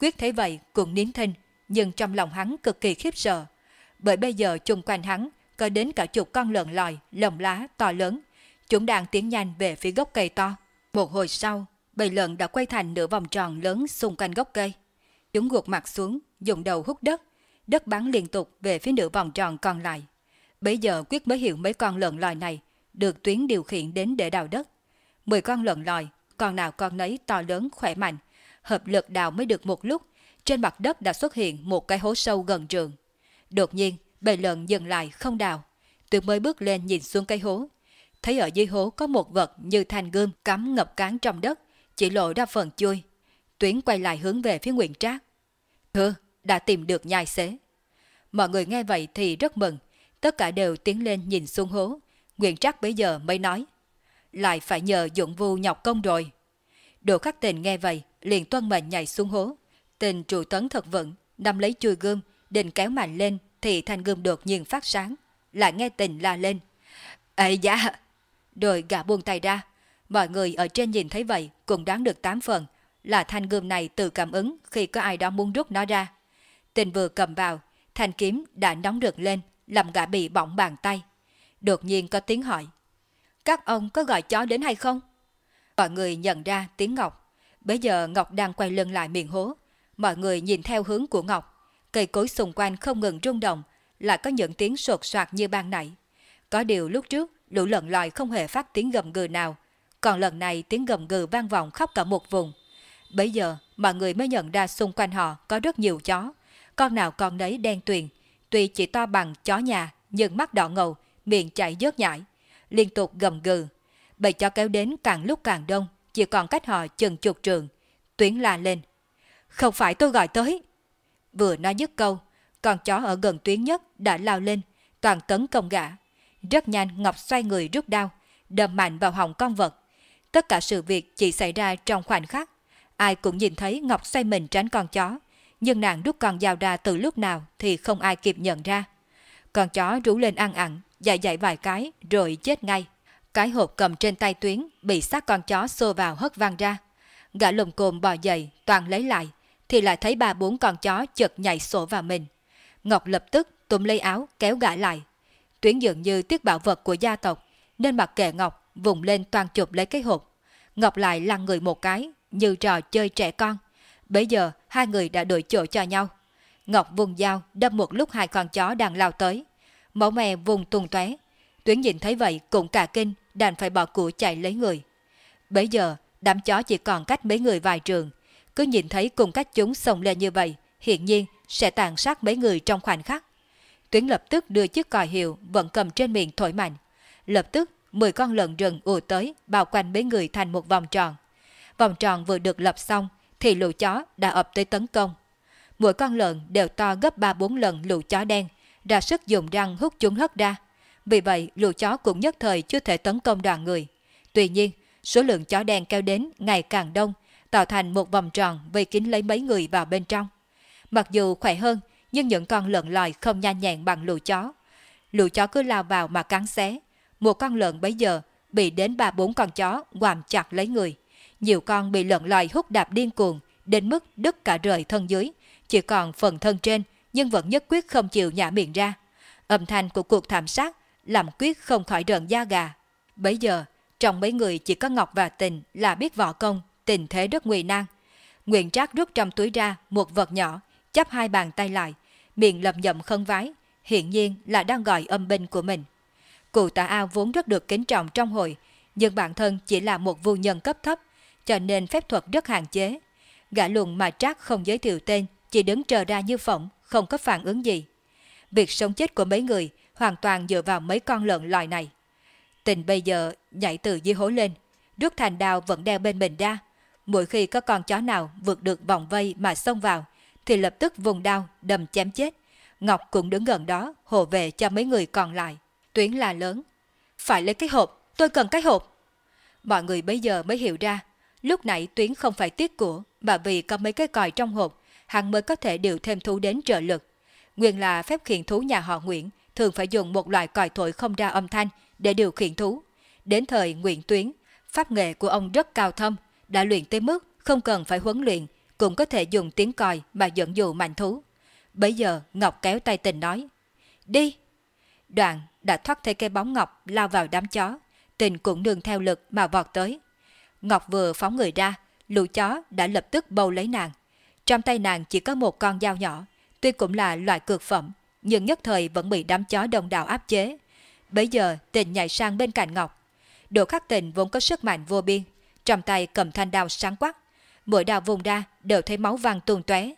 Quyết thấy vậy cũng nín thinh, nhưng trong lòng hắn cực kỳ khiếp sợ. Bởi bây giờ chung quanh hắn có đến cả chục con lợn lòi, lồng lá to lớn. Chúng đang tiến nhanh về phía gốc cây to. Một hồi sau, bầy lợn đã quay thành nửa vòng tròn lớn xung quanh gốc cây. Chúng gục mặt xuống, dùng đầu hút đất. Đất bắn liên tục về phía nửa vòng tròn còn lại. Bây giờ Quyết mới hiểu mấy con lợn lòi này được tuyến điều khiển đến để đào đất. Mười con lợn lòi, con nào con nấy to lớn khỏe mạnh. Hợp lực đào mới được một lúc, trên mặt đất đã xuất hiện một cái hố sâu gần trường. Đột nhiên, bầy lợn dừng lại không đào. tuyệt mới bước lên nhìn xuống cái hố. Thấy ở dưới hố có một vật như thanh gươm cắm ngập cán trong đất, chỉ lộ ra phần chui. Tuyến quay lại hướng về phía Nguyễn Trác. Thưa, đã tìm được nhai xế. Mọi người nghe vậy thì rất mừng, tất cả đều tiến lên nhìn xuống hố. Nguyễn Trác bây giờ mới nói, lại phải nhờ dụng vu nhọc công rồi. Đồ khắc tình nghe vậy, liền tuân mệnh nhảy xuống hố. Tình trụ tấn thật vững, nắm lấy chui gươm, định kéo mạnh lên thì thanh gươm đột nhiên phát sáng. Lại nghe tình la lên. Ê da! Rồi gã buông tay ra. Mọi người ở trên nhìn thấy vậy cũng đoán được tám phần là thanh gươm này tự cảm ứng khi có ai đó muốn rút nó ra. Tình vừa cầm vào, thanh kiếm đã nóng rực lên, làm gã bị bỏng bàn tay. Đột nhiên có tiếng hỏi. Các ông có gọi chó đến hay không? Mọi người nhận ra tiếng Ngọc. Bây giờ Ngọc đang quay lưng lại miệng hố. Mọi người nhìn theo hướng của Ngọc. Cây cối xung quanh không ngừng rung động, lại có những tiếng sột soạt như ban nãy. Có điều lúc trước, lũ lợn lòi không hề phát tiếng gầm gừ nào. Còn lần này tiếng gầm gừ vang vọng khắp cả một vùng. Bây giờ, mọi người mới nhận ra xung quanh họ có rất nhiều chó. Con nào con đấy đen tuyền, tuy chỉ to bằng chó nhà, nhưng mắt đỏ ngầu, miệng chảy dớt nhảy, liên tục gầm gừ. Bầy chó kéo đến càng lúc càng đông, chỉ còn cách họ chừng chục trường. Tuyến la lên. Không phải tôi gọi tới. Vừa nói dứt câu, con chó ở gần tuyến nhất đã lao lên, toàn tấn công gã. Rất nhanh Ngọc xoay người rút đao, đâm mạnh vào họng con vật. Tất cả sự việc chỉ xảy ra trong khoảnh khắc. Ai cũng nhìn thấy Ngọc xoay mình tránh con chó, nhưng nàng rút con dao ra từ lúc nào thì không ai kịp nhận ra. Con chó rú lên ăn ặn, dạy dạy vài cái rồi chết ngay. Cái hộp cầm trên tay tuyến bị xác con chó xô vào hất văng ra. Gã lùm cồm bò dậy, toàn lấy lại, thì lại thấy ba bốn con chó chợt nhảy sổ vào mình. Ngọc lập tức túm lấy áo kéo gã lại. Tuyến dường như tiếc bảo vật của gia tộc, nên mặc kệ Ngọc vùng lên toàn chụp lấy cái hộp. Ngọc lại lăn người một cái, như trò chơi trẻ con. Bây giờ hai người đã đổi chỗ cho nhau. Ngọc vùng dao đâm một lúc hai con chó đang lao tới. Máu mè vùng tung tóe. Tuyến nhìn thấy vậy cũng cả kinh, đành phải bỏ của chạy lấy người. Bây giờ, đám chó chỉ còn cách mấy người vài trường. Cứ nhìn thấy cùng cách chúng xông lên như vậy, hiện nhiên sẽ tàn sát mấy người trong khoảnh khắc. Tuyến lập tức đưa chiếc còi hiệu vẫn cầm trên miệng thổi mạnh. Lập tức, 10 con lợn rừng ùa tới, bao quanh mấy người thành một vòng tròn. Vòng tròn vừa được lập xong, thì lũ chó đã ập tới tấn công. Mỗi con lợn đều to gấp 3-4 lần lũ chó đen, ra sức dùng răng hút chúng hất ra. Vì vậy, lũ chó cũng nhất thời chưa thể tấn công đoàn người. Tuy nhiên, số lượng chó đen kéo đến ngày càng đông, tạo thành một vòng tròn vây kín lấy mấy người vào bên trong. Mặc dù khỏe hơn, nhưng những con lợn lòi không nhanh nhẹn bằng lũ chó. Lũ chó cứ lao vào mà cắn xé. Một con lợn bấy giờ bị đến ba bốn con chó quàm chặt lấy người. Nhiều con bị lợn lòi hút đạp điên cuồng, đến mức đứt cả rời thân dưới, chỉ còn phần thân trên, nhưng vẫn nhất quyết không chịu nhả miệng ra. Âm thanh của cuộc thảm sát làm quyết không khỏi rợn da gà. Bấy giờ, trong mấy người chỉ có Ngọc và Tình là biết võ công, tình thế rất nguy nan. Nguyện Trác rút trong túi ra một vật nhỏ, chắp hai bàn tay lại, miệng lầm nhậm khân vái, hiện nhiên là đang gọi âm binh của mình. Cụ tạ ao vốn rất được kính trọng trong hội, nhưng bản thân chỉ là một vô nhân cấp thấp, cho nên phép thuật rất hạn chế. Gã luận mà Trác không giới thiệu tên, chỉ đứng chờ ra như phỏng, không có phản ứng gì. Việc sống chết của mấy người hoàn toàn dựa vào mấy con lợn loài này. Tình bây giờ nhảy từ dưới hố lên, rút thành đào vẫn đeo bên mình ra. Mỗi khi có con chó nào vượt được vòng vây mà xông vào, thì lập tức vùng đao đầm chém chết. Ngọc cũng đứng gần đó hộ vệ cho mấy người còn lại. Tuyến là lớn. Phải lấy cái hộp, tôi cần cái hộp. Mọi người bây giờ mới hiểu ra, lúc nãy Tuyến không phải tiếc của, mà vì có mấy cái còi trong hộp, hắn mới có thể điều thêm thú đến trợ lực. Nguyên là phép khiển thú nhà họ Nguyễn, thường phải dùng một loại còi thổi không ra âm thanh để điều khiển thú. Đến thời Nguyễn Tuyến, pháp nghệ của ông rất cao thâm, đã luyện tới mức không cần phải huấn luyện, cũng có thể dùng tiếng còi mà dẫn dụ mạnh thú. Bây giờ Ngọc kéo tay tình nói, đi. Đoạn đã thoát thấy cây bóng Ngọc lao vào đám chó, tình cũng đường theo lực mà vọt tới. Ngọc vừa phóng người ra, lũ chó đã lập tức bầu lấy nàng. Trong tay nàng chỉ có một con dao nhỏ, tuy cũng là loại cực phẩm, nhưng nhất thời vẫn bị đám chó đồng đạo áp chế. Bây giờ tình nhảy sang bên cạnh Ngọc. Độ khắc tình vốn có sức mạnh vô biên, trong tay cầm thanh đao sáng quắc. Mỗi đao vùng ra đều thấy máu vàng tuôn tóe.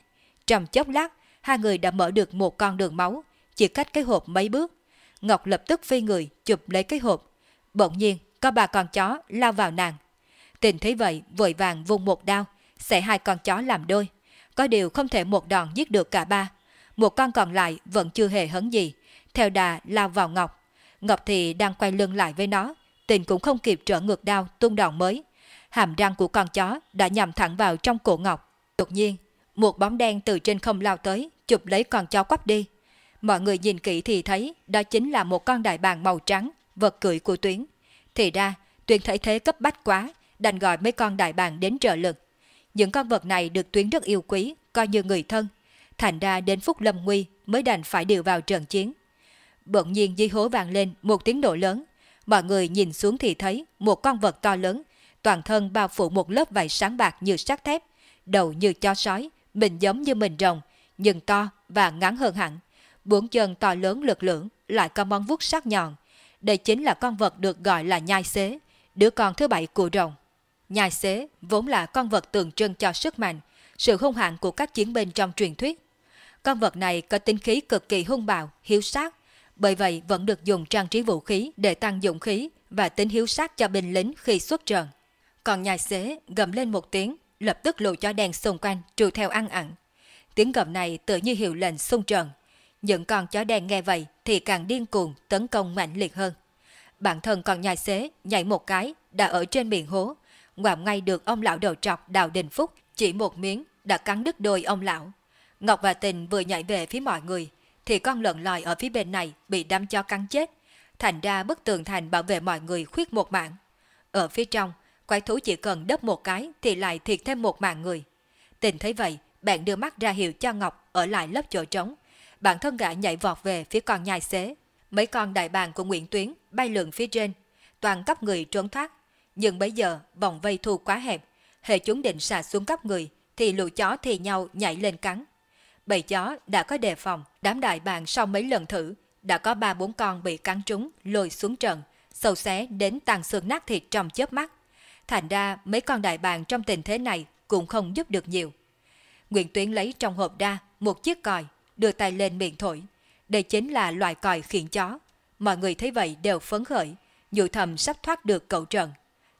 Trong chốc lát, hai người đã mở được một con đường máu, chỉ cách cái hộp mấy bước. Ngọc lập tức phi người chụp lấy cái hộp. Bỗng nhiên, có ba con chó lao vào nàng. Tình thấy vậy, vội vàng vùng một đao, xẻ hai con chó làm đôi. Có điều không thể một đòn giết được cả ba. Một con còn lại vẫn chưa hề hấn gì, theo đà lao vào Ngọc. Ngọc thì đang quay lưng lại với nó, tình cũng không kịp trở ngược đao tung đòn mới. Hàm răng của con chó đã nhằm thẳng vào trong cổ Ngọc. Đột nhiên, một bóng đen từ trên không lao tới, chụp lấy con chó quắp đi. Mọi người nhìn kỹ thì thấy đó chính là một con đại bàng màu trắng, vật cưỡi của Tuyến. Thì ra, Tuyến thấy thế cấp bách quá, đành gọi mấy con đại bàng đến trợ lực. Những con vật này được Tuyến rất yêu quý, coi như người thân. Thành ra đến phút lâm nguy mới đành phải điều vào trận chiến. Bỗng nhiên di hố vang lên một tiếng nổ lớn. Mọi người nhìn xuống thì thấy một con vật to lớn, toàn thân bao phủ một lớp vảy sáng bạc như sắt thép, đầu như chó sói, mình giống như mình rồng, nhưng to và ngắn hơn hẳn. Bốn chân to lớn lực lưỡng, lại có móng vuốt sắc nhọn. Đây chính là con vật được gọi là nhai xế, đứa con thứ bảy của rồng. Nhai xế vốn là con vật tượng trưng cho sức mạnh, sự hung hãn của các chiến binh trong truyền thuyết. Con vật này có tính khí cực kỳ hung bạo, hiếu sát, bởi vậy vẫn được dùng trang trí vũ khí để tăng dụng khí và tính hiếu sát cho binh lính khi xuất trận. Còn nhai xế gầm lên một tiếng, lập tức lùi cho đèn xung quanh trù theo ăn ẩn. Tiếng gầm này tự như hiệu lệnh xung trận. Những con chó đen nghe vậy thì càng điên cuồng tấn công mạnh liệt hơn. Bản thân còn nhai xế nhảy một cái đã ở trên miệng hố, ngoạm ngay được ông lão đầu trọc Đào Đình Phúc chỉ một miếng đã cắn đứt đôi ông lão. Ngọc và Tình vừa nhảy về phía mọi người, thì con lợn lòi ở phía bên này bị đâm cho cắn chết. Thành ra bức tường thành bảo vệ mọi người khuyết một mạng. Ở phía trong, quái thú chỉ cần đớp một cái thì lại thiệt thêm một mạng người. Tình thấy vậy, bạn đưa mắt ra hiệu cho Ngọc ở lại lớp chỗ trống. Bản thân gã nhảy vọt về phía con nhai xế. Mấy con đại bàng của Nguyễn Tuyến bay lượn phía trên, toàn cấp người trốn thoát. Nhưng bây giờ vòng vây thu quá hẹp, hệ chúng định xả xuống cấp người thì lũ chó thì nhau nhảy lên cắn. Bầy chó đã có đề phòng, đám đại bàng sau mấy lần thử, đã có ba bốn con bị cắn trúng, lôi xuống trần, sâu xé đến tàn xương nát thịt trong chớp mắt. Thành ra mấy con đại bàng trong tình thế này cũng không giúp được nhiều. Nguyễn Tuyến lấy trong hộp ra một chiếc còi, đưa tay lên miệng thổi. Đây chính là loại còi khiển chó. Mọi người thấy vậy đều phấn khởi, dự thầm sắp thoát được cậu trần.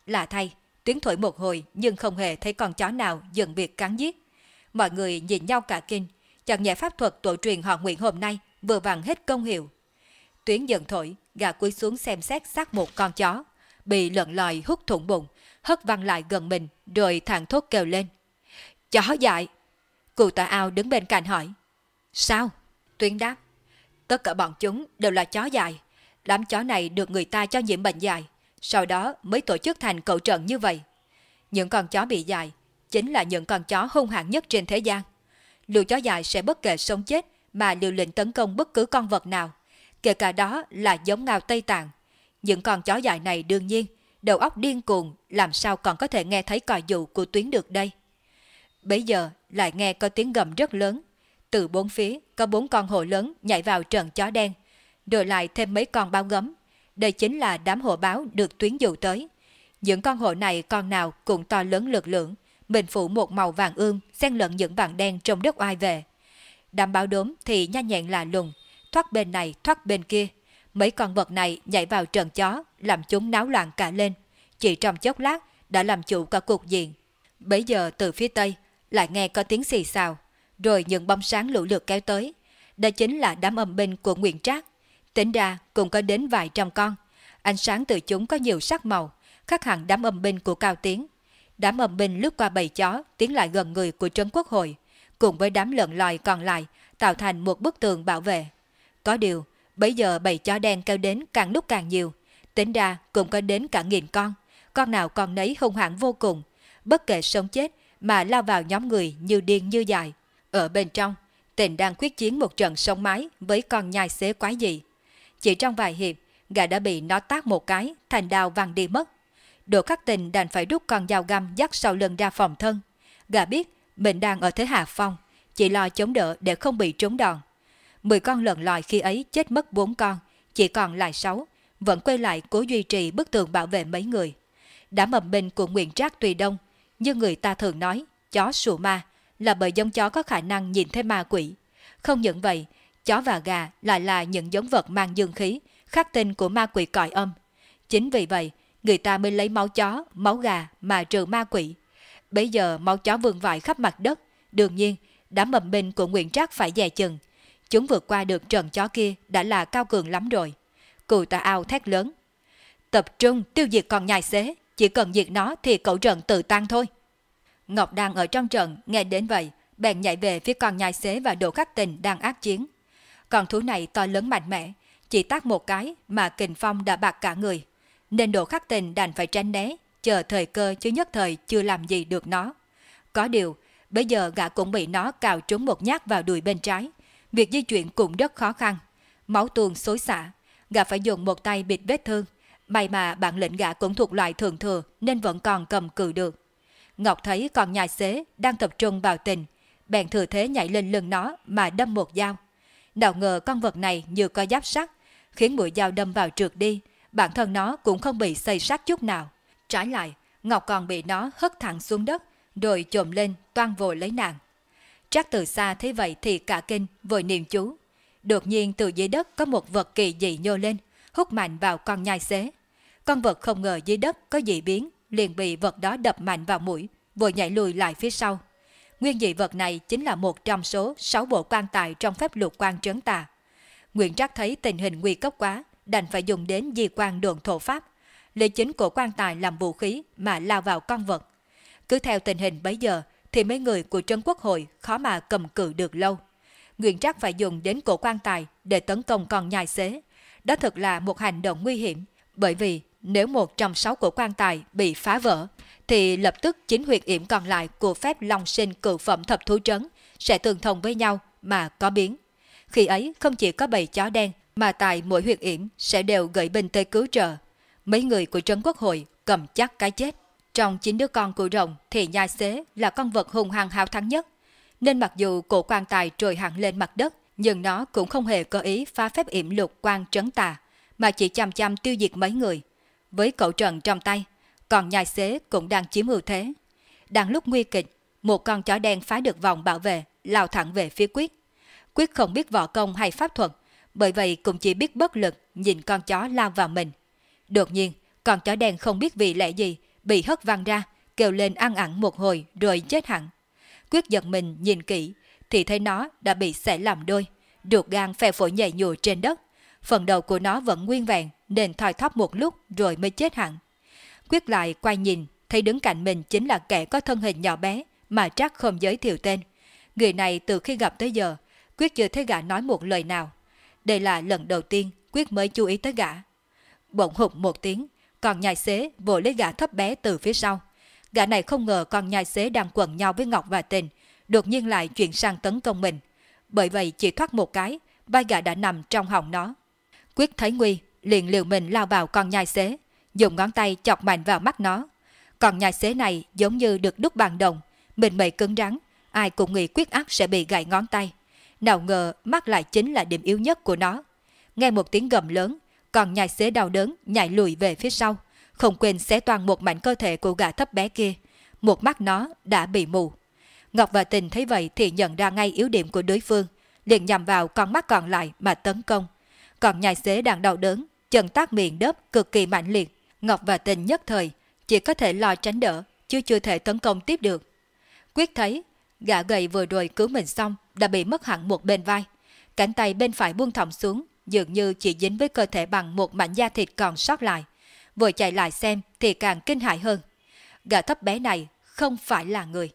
Lạ thay, Tuyến thổi một hồi nhưng không hề thấy con chó nào dừng việc cắn giết. Mọi người nhìn nhau cả kinh, chẳng nhẹ pháp thuật tổ truyền họ nguyện hôm nay vừa vặn hết công hiệu. Tuyến dần thổi, gà cúi xuống xem xét xác một con chó, bị lợn lòi hút thủng bụng, hất văng lại gần mình, rồi thẳng thốt kêu lên. Chó dại! Cụ tà ao đứng bên cạnh hỏi. Sao? Tuyến đáp. Tất cả bọn chúng đều là chó dài. Đám chó này được người ta cho nhiễm bệnh dài, sau đó mới tổ chức thành cậu trận như vậy. Những con chó bị dài chính là những con chó hung hãn nhất trên thế gian. Lũ chó dài sẽ bất kể sống chết mà liều lĩnh tấn công bất cứ con vật nào, kể cả đó là giống ngao Tây Tạng. Những con chó dài này đương nhiên, đầu óc điên cuồng, làm sao còn có thể nghe thấy còi dụ của tuyến được đây. Bây giờ lại nghe có tiếng gầm rất lớn. Từ bốn phía có bốn con hổ lớn nhảy vào trận chó đen, rồi lại thêm mấy con bao gấm. Đây chính là đám hộ báo được tuyến dụ tới. Những con hộ này con nào cũng to lớn lực lượng, mình phủ một màu vàng ươm xen lẫn những vàng đen trong đất oai về. Đám báo đốm thì nhanh nhẹn là lùng, thoát bên này thoát bên kia. Mấy con vật này nhảy vào trận chó, làm chúng náo loạn cả lên. Chỉ trong chốc lát đã làm chủ cả cục diện. Bấy giờ từ phía tây lại nghe có tiếng xì xào, rồi những bóng sáng lũ lượt kéo tới. đây chính là đám âm binh của Nguyễn Trác. Tính ra cũng có đến vài trăm con. Ánh sáng từ chúng có nhiều sắc màu, khác hẳn đám âm binh của Cao Tiến. Đám âm binh lướt qua bầy chó tiến lại gần người của Trấn Quốc Hội, cùng với đám lợn lòi còn lại tạo thành một bức tường bảo vệ. Có điều, bây giờ bầy chó đen kêu đến càng lúc càng nhiều, tính ra cũng có đến cả nghìn con, con nào con nấy hung hãn vô cùng, bất kể sống chết mà lao vào nhóm người như điên như dài. Ở bên trong, tình đang quyết chiến một trận sông mái với con nhai xế quái dị. Chỉ trong vài hiệp, gã đã bị nó tác một cái, thành đào văng đi mất. Đồ khắc tình đành phải rút con dao găm dắt sau lưng ra phòng thân. Gã biết mình đang ở thế hạ phong, chỉ lo chống đỡ để không bị trúng đòn. Mười con lợn lòi khi ấy chết mất bốn con, chỉ còn lại sáu, vẫn quay lại cố duy trì bức tường bảo vệ mấy người. Đã mầm mình của Nguyễn Trác tùy đông, như người ta thường nói, chó sù ma, là bởi giống chó có khả năng nhìn thấy ma quỷ. Không những vậy, chó và gà lại là những giống vật mang dương khí, khắc tinh của ma quỷ cõi âm. Chính vì vậy, người ta mới lấy máu chó, máu gà mà trừ ma quỷ. Bây giờ máu chó vương vãi khắp mặt đất, đương nhiên, đám mầm binh của Nguyễn Trác phải dè chừng. Chúng vượt qua được trận chó kia đã là cao cường lắm rồi. Cụ tà ao thét lớn. Tập trung tiêu diệt con nhai xế, chỉ cần diệt nó thì cậu trận tự tan thôi. Ngọc đang ở trong trận, nghe đến vậy, bèn nhảy về phía con nhai xế và đồ khắc tình đang ác chiến. Con thú này to lớn mạnh mẽ, chỉ tác một cái mà kình phong đã bạc cả người. Nên độ khắc tình đành phải tránh né, chờ thời cơ chứ nhất thời chưa làm gì được nó. Có điều, bây giờ gã cũng bị nó cào trúng một nhát vào đùi bên trái. Việc di chuyển cũng rất khó khăn. Máu tuôn xối xả, gã phải dùng một tay bịt vết thương. May mà bản lĩnh gã cũng thuộc loại thường thừa nên vẫn còn cầm cự được. Ngọc thấy con nhai xế đang tập trung vào tình, bèn thừa thế nhảy lên lưng nó mà đâm một dao. Nào ngờ con vật này như có giáp sắt, khiến mũi dao đâm vào trượt đi, bản thân nó cũng không bị xây sát chút nào. Trái lại, Ngọc còn bị nó hất thẳng xuống đất, rồi trồm lên toan vội lấy nàng. Trác từ xa thấy vậy thì cả kinh, vội niệm chú. Đột nhiên từ dưới đất có một vật kỳ dị nhô lên, hút mạnh vào con nhai xế. Con vật không ngờ dưới đất có dị biến, liền bị vật đó đập mạnh vào mũi, vội nhảy lùi lại phía sau. Nguyên dị vật này chính là một trong số 6 bộ quan tài trong phép lục quan trấn tà. Nguyễn Trác thấy tình hình nguy cấp quá, đành phải dùng đến di quan đường thổ pháp, lấy chính của quan tài làm vũ khí mà lao vào con vật. Cứ theo tình hình bấy giờ thì mấy người của Trấn Quốc hội khó mà cầm cự được lâu. Nguyễn Trác phải dùng đến cổ quan tài để tấn công con nhai xế. Đó thật là một hành động nguy hiểm, bởi vì nếu một trong sáu cổ quan tài bị phá vỡ, thì lập tức chính huyệt yểm còn lại của phép long sinh cự phẩm thập thú trấn sẽ tương thông với nhau mà có biến. Khi ấy không chỉ có bầy chó đen mà tại mỗi huyệt yểm sẽ đều gửi binh tới cứu trợ. Mấy người của Trấn Quốc hội cầm chắc cái chết. Trong chín đứa con của rồng thì nhai xế là con vật hung hăng hào thắng nhất. Nên mặc dù cổ quan tài trồi hẳn lên mặt đất, nhưng nó cũng không hề có ý phá phép yểm lục quan trấn tà, mà chỉ chăm chăm tiêu diệt mấy người. Với cậu trần trong tay, còn nhai xế cũng đang chiếm ưu thế. Đang lúc nguy kịch, một con chó đen phá được vòng bảo vệ, lao thẳng về phía Quyết. Quyết không biết võ công hay pháp thuật, bởi vậy cũng chỉ biết bất lực nhìn con chó lao vào mình. Đột nhiên, con chó đen không biết vì lẽ gì, bị hất văng ra, kêu lên ăn ẳng một hồi rồi chết hẳn. Quyết giật mình nhìn kỹ, thì thấy nó đã bị xẻ làm đôi, ruột gan phè phổi nhảy nhùa trên đất. Phần đầu của nó vẫn nguyên vẹn, nên thoi thóp một lúc rồi mới chết hẳn. Quyết lại quay nhìn, thấy đứng cạnh mình chính là kẻ có thân hình nhỏ bé mà chắc không giới thiệu tên. Người này từ khi gặp tới giờ, Quyết chưa thấy gã nói một lời nào. Đây là lần đầu tiên Quyết mới chú ý tới gã. Bỗng hụt một tiếng, còn nhai xế vội lấy gã thấp bé từ phía sau. Gã này không ngờ con nhai xế đang quần nhau với Ngọc và Tình, đột nhiên lại chuyển sang tấn công mình. Bởi vậy chỉ thoát một cái, vai gã đã nằm trong họng nó. Quyết thấy nguy, liền liều mình lao vào con nhai xế, dùng ngón tay chọc mạnh vào mắt nó. Con nhai xế này giống như được đúc bằng đồng, Mình mẩy cứng rắn, ai cũng nghĩ quyết ác sẽ bị gãy ngón tay. Nào ngờ mắt lại chính là điểm yếu nhất của nó. Nghe một tiếng gầm lớn, còn nhai xế đau đớn nhảy lùi về phía sau, không quên xé toàn một mảnh cơ thể của gã thấp bé kia. Một mắt nó đã bị mù. Ngọc và Tình thấy vậy thì nhận ra ngay yếu điểm của đối phương, liền nhằm vào con mắt còn lại mà tấn công. Còn nhai xế đang đau đớn, chân tác miệng đớp cực kỳ mạnh liệt. Ngọc và Tình nhất thời chỉ có thể lo tránh đỡ, chứ chưa thể tấn công tiếp được. Quyết thấy, gã gầy vừa rồi cứu mình xong đã bị mất hẳn một bên vai. Cánh tay bên phải buông thõng xuống, dường như chỉ dính với cơ thể bằng một mảnh da thịt còn sót lại. Vừa chạy lại xem thì càng kinh hại hơn. Gã thấp bé này không phải là người.